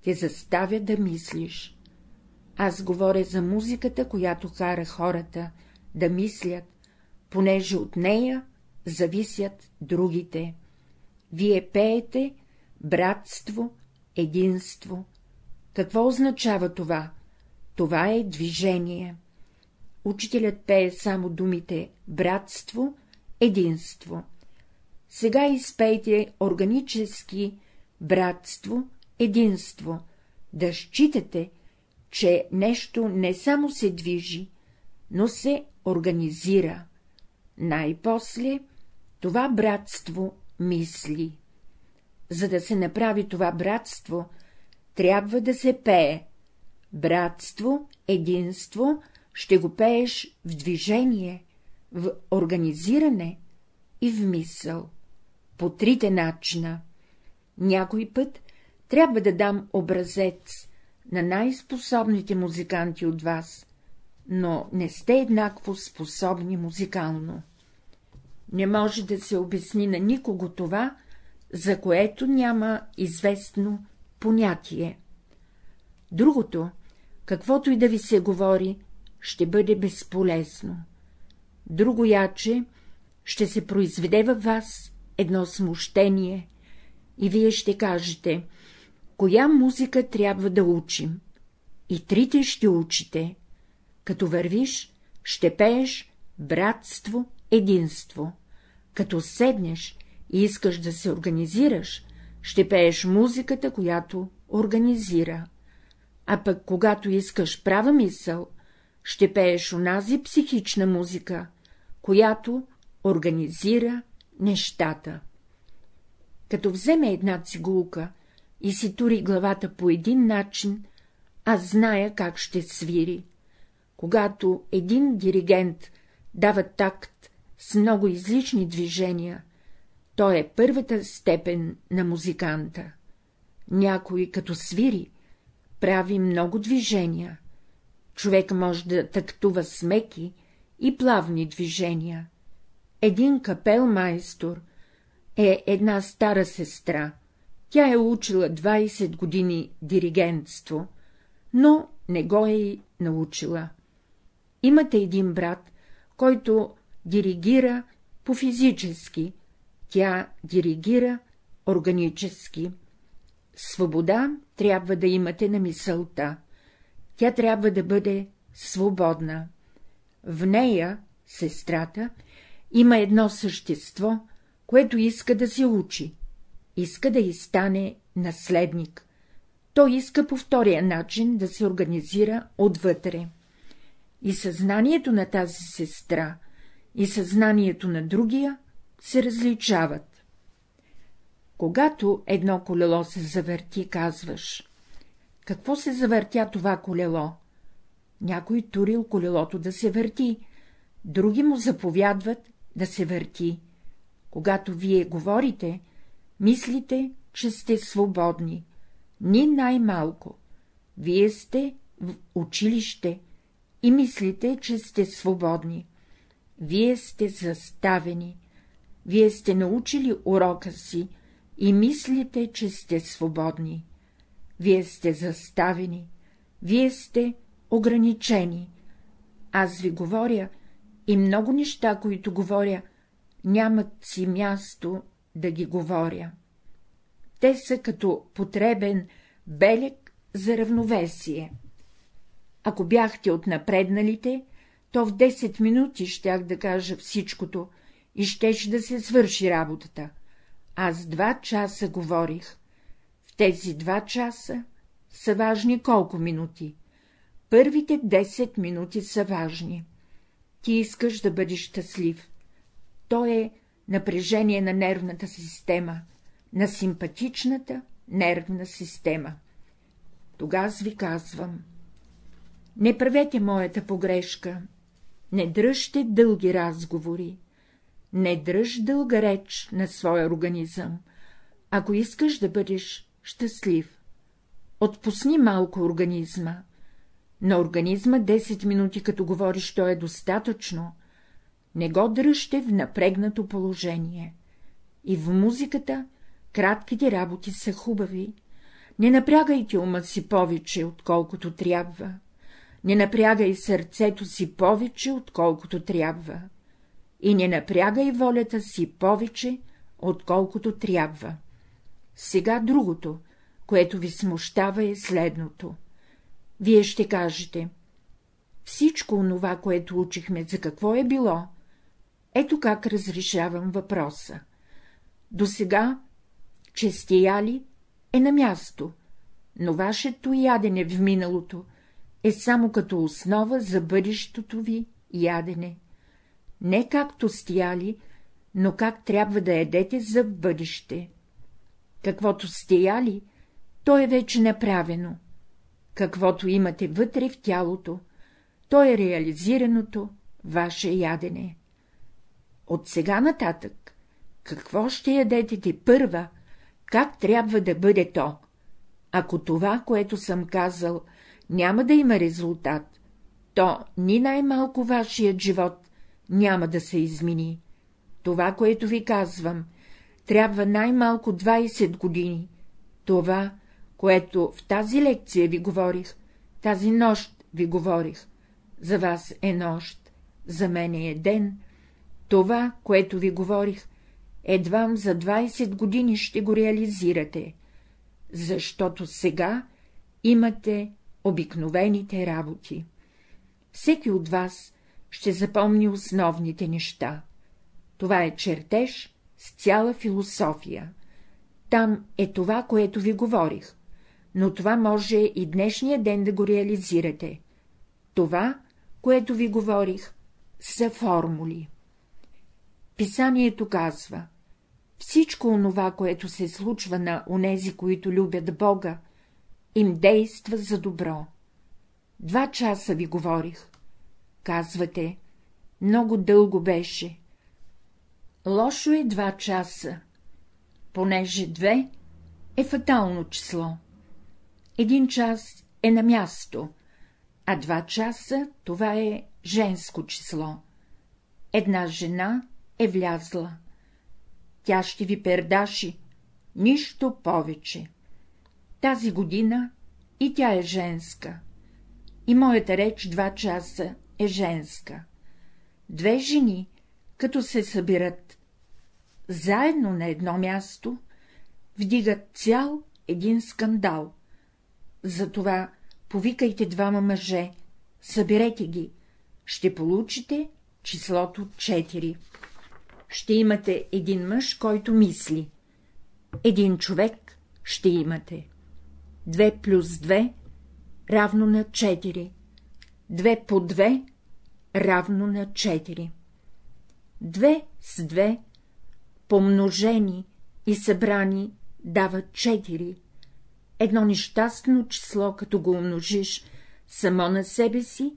те заставя да мислиш. Аз говоря за музиката, която кара хората да мислят, понеже от нея зависят другите. Вие пеете братство, единство. Какво означава това? Това е движение. Учителят пее само думите братство, единство. Сега изпейте органически братство, единство, да считате, че нещо не само се движи, но се организира. Най-после това братство мисли. За да се направи това братство, трябва да се пее. Братство, единство, ще го пееш в движение, в организиране и в мисъл. По трите начина. Някой път трябва да дам образец на най-способните музиканти от вас, но не сте еднакво способни музикално. Не може да се обясни на никого това, за което няма известно понятие. Другото, каквото и да ви се говори, ще бъде безполезно. Друго яче ще се произведе във вас едно смущение и вие ще кажете, коя музика трябва да учим. И трите ще учите. Като вървиш, ще пееш братство, единство. Като седнеш и искаш да се организираш, ще пееш музиката, която организира. А пък, когато искаш права мисъл, ще пееш онази психична музика, която организира нещата. Като вземе една цигулка и си тури главата по един начин, аз зная как ще свири. Когато един диригент дава такт с много излични движения, то е първата степен на музиканта. Някой, като свири, прави много движения. Човек може да тактува с меки и плавни движения. Един капел майстор е една стара сестра. Тя е учила 20 години диригентство, но не го е научила. Имате един брат, който диригира по физически, тя диригира органически. Свобода трябва да имате на мисълта. Тя трябва да бъде свободна. В нея, сестрата, има едно същество, което иска да се учи, иска да й стане наследник. Той иска по втория начин да се организира отвътре. И съзнанието на тази сестра, и съзнанието на другия се различават. Когато едно колело се завърти, казваш — какво се завъртя това колело? Някой турил колелото да се върти, други му заповядват да се върти. Когато вие говорите, мислите, че сте свободни, ни най-малко. Вие сте в училище и мислите, че сте свободни. Вие сте заставени. Вие сте научили урока си и мислите, че сте свободни. Вие сте заставени. Вие сте ограничени. Аз ви говоря, и много неща, които говоря, нямат си място да ги говоря. Те са като потребен белег за равновесие. Ако бяхте от напредналите, то в 10 минути щях да кажа всичкото и щеше да се свърши работата. Аз два часа говорих. В тези два часа са важни колко минути? Първите 10 минути са важни. Ти искаш да бъдеш щастлив. То е напрежение на нервната система, на симпатичната нервна система. Тогава ви казвам. Не правете моята погрешка, Не дръжте дълги разговори, не дръж дълга реч на своя организъм, ако искаш да бъдеш щастлив. Отпусни малко организма. На организма 10 минути, като говориш, то е достатъчно. Не го дръжте в напрегнато положение. И в музиката кратките работи са хубави. Не напрягайте ума си повече, отколкото трябва. Не напрягай сърцето си повече, отколкото трябва. И не напрягай волята си повече, отколкото трябва. Сега другото, което ви смущава, е следното. Вие ще кажете, всичко онова, което учихме, за какво е било? Ето как разрешавам въпроса. До сега, че сте яли, е на място, но вашето ядене в миналото е само като основа за бъдещото ви ядене. Не както сте яли, но как трябва да ядете за бъдеще. Каквото сте яли, то е вече направено. Каквото имате вътре в тялото, то е реализираното ваше ядене. От сега нататък, какво ще ядете те първа, как трябва да бъде то? Ако това, което съм казал, няма да има резултат, то ни най-малко вашият живот няма да се измени. Това, което ви казвам, трябва най-малко 20 години. Това, което в тази лекция ви говорих, тази нощ ви говорих, за вас е нощ, за мен е ден, това, което ви говорих, едвам за 20 години ще го реализирате, защото сега имате обикновените работи. Всеки от вас ще запомни основните неща. Това е чертеж с цяла философия. Там е това, което ви говорих, но това може и днешния ден да го реализирате. Това, което ви говорих, са формули. Писанието казва — всичко онова, което се случва на онези, които любят Бога, им действа за добро. Два часа ви говорих. Казвате, много дълго беше. Лошо е два часа, понеже две е фатално число. Един час е на място, а два часа това е женско число. Една жена е влязла. Тя ще ви пердаши, нищо повече. Тази година и тя е женска. И моята реч два часа е женска. Две жени, като се събират заедно на едно място, вдигат цял един скандал. Затова повикайте двама мъже, съберете ги, ще получите числото 4. Ще имате един мъж, който мисли. Един човек ще имате. 2 плюс 2 равно на 4. 2 по 2 равно на 4. 2 с 2 помножени и събрани дават 4. Едно нещастно число, като го умножиш само на себе си,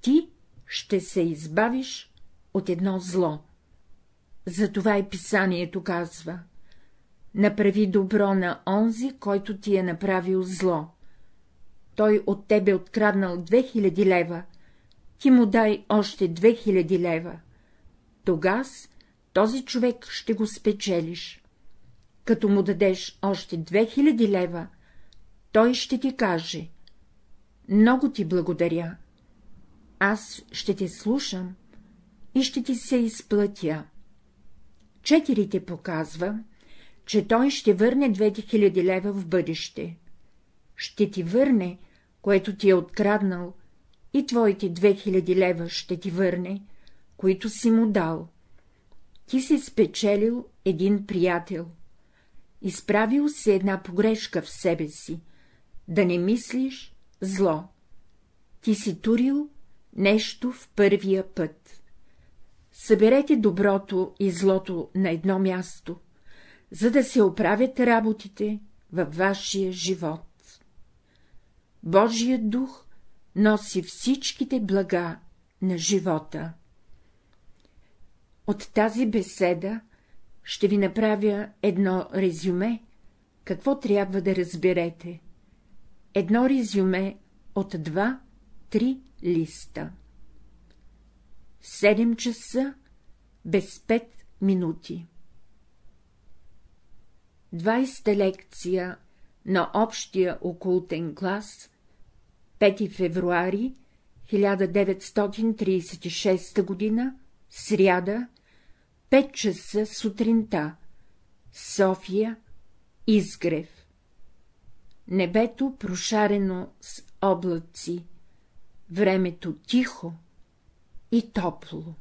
ти ще се избавиш от едно зло. Затова и писанието казва направи добро на онзи, който ти е направил зло. Той от тебе откраднал 2000 лева, ти му дай още 2000 лева. Тогас този човек ще го спечелиш. Като му дадеш още 2000 лева, той ще ти каже — много ти благодаря, аз ще те слушам и ще ти се изплатя. Четирите показва, че той ще върне двете хиляди лева в бъдеще. Ще ти върне, което ти е откраднал, и твоите две хиляди лева ще ти върне, които си му дал. Ти си спечелил един приятел. Изправил си една погрешка в себе си, да не мислиш зло. Ти си турил нещо в първия път. Съберете доброто и злото на едно място, за да се оправят работите във вашия живот. Божият дух носи всичките блага на живота. От тази беседа ще ви направя едно резюме, какво трябва да разберете. Едно резюме от два-три листа. Седем часа без пет минути. 20 лекция на общия окултен клас 5 февруари 1936 г. сряда 5 часа сутринта София Изгрев Небето прошарено с облаци, времето тихо и топло.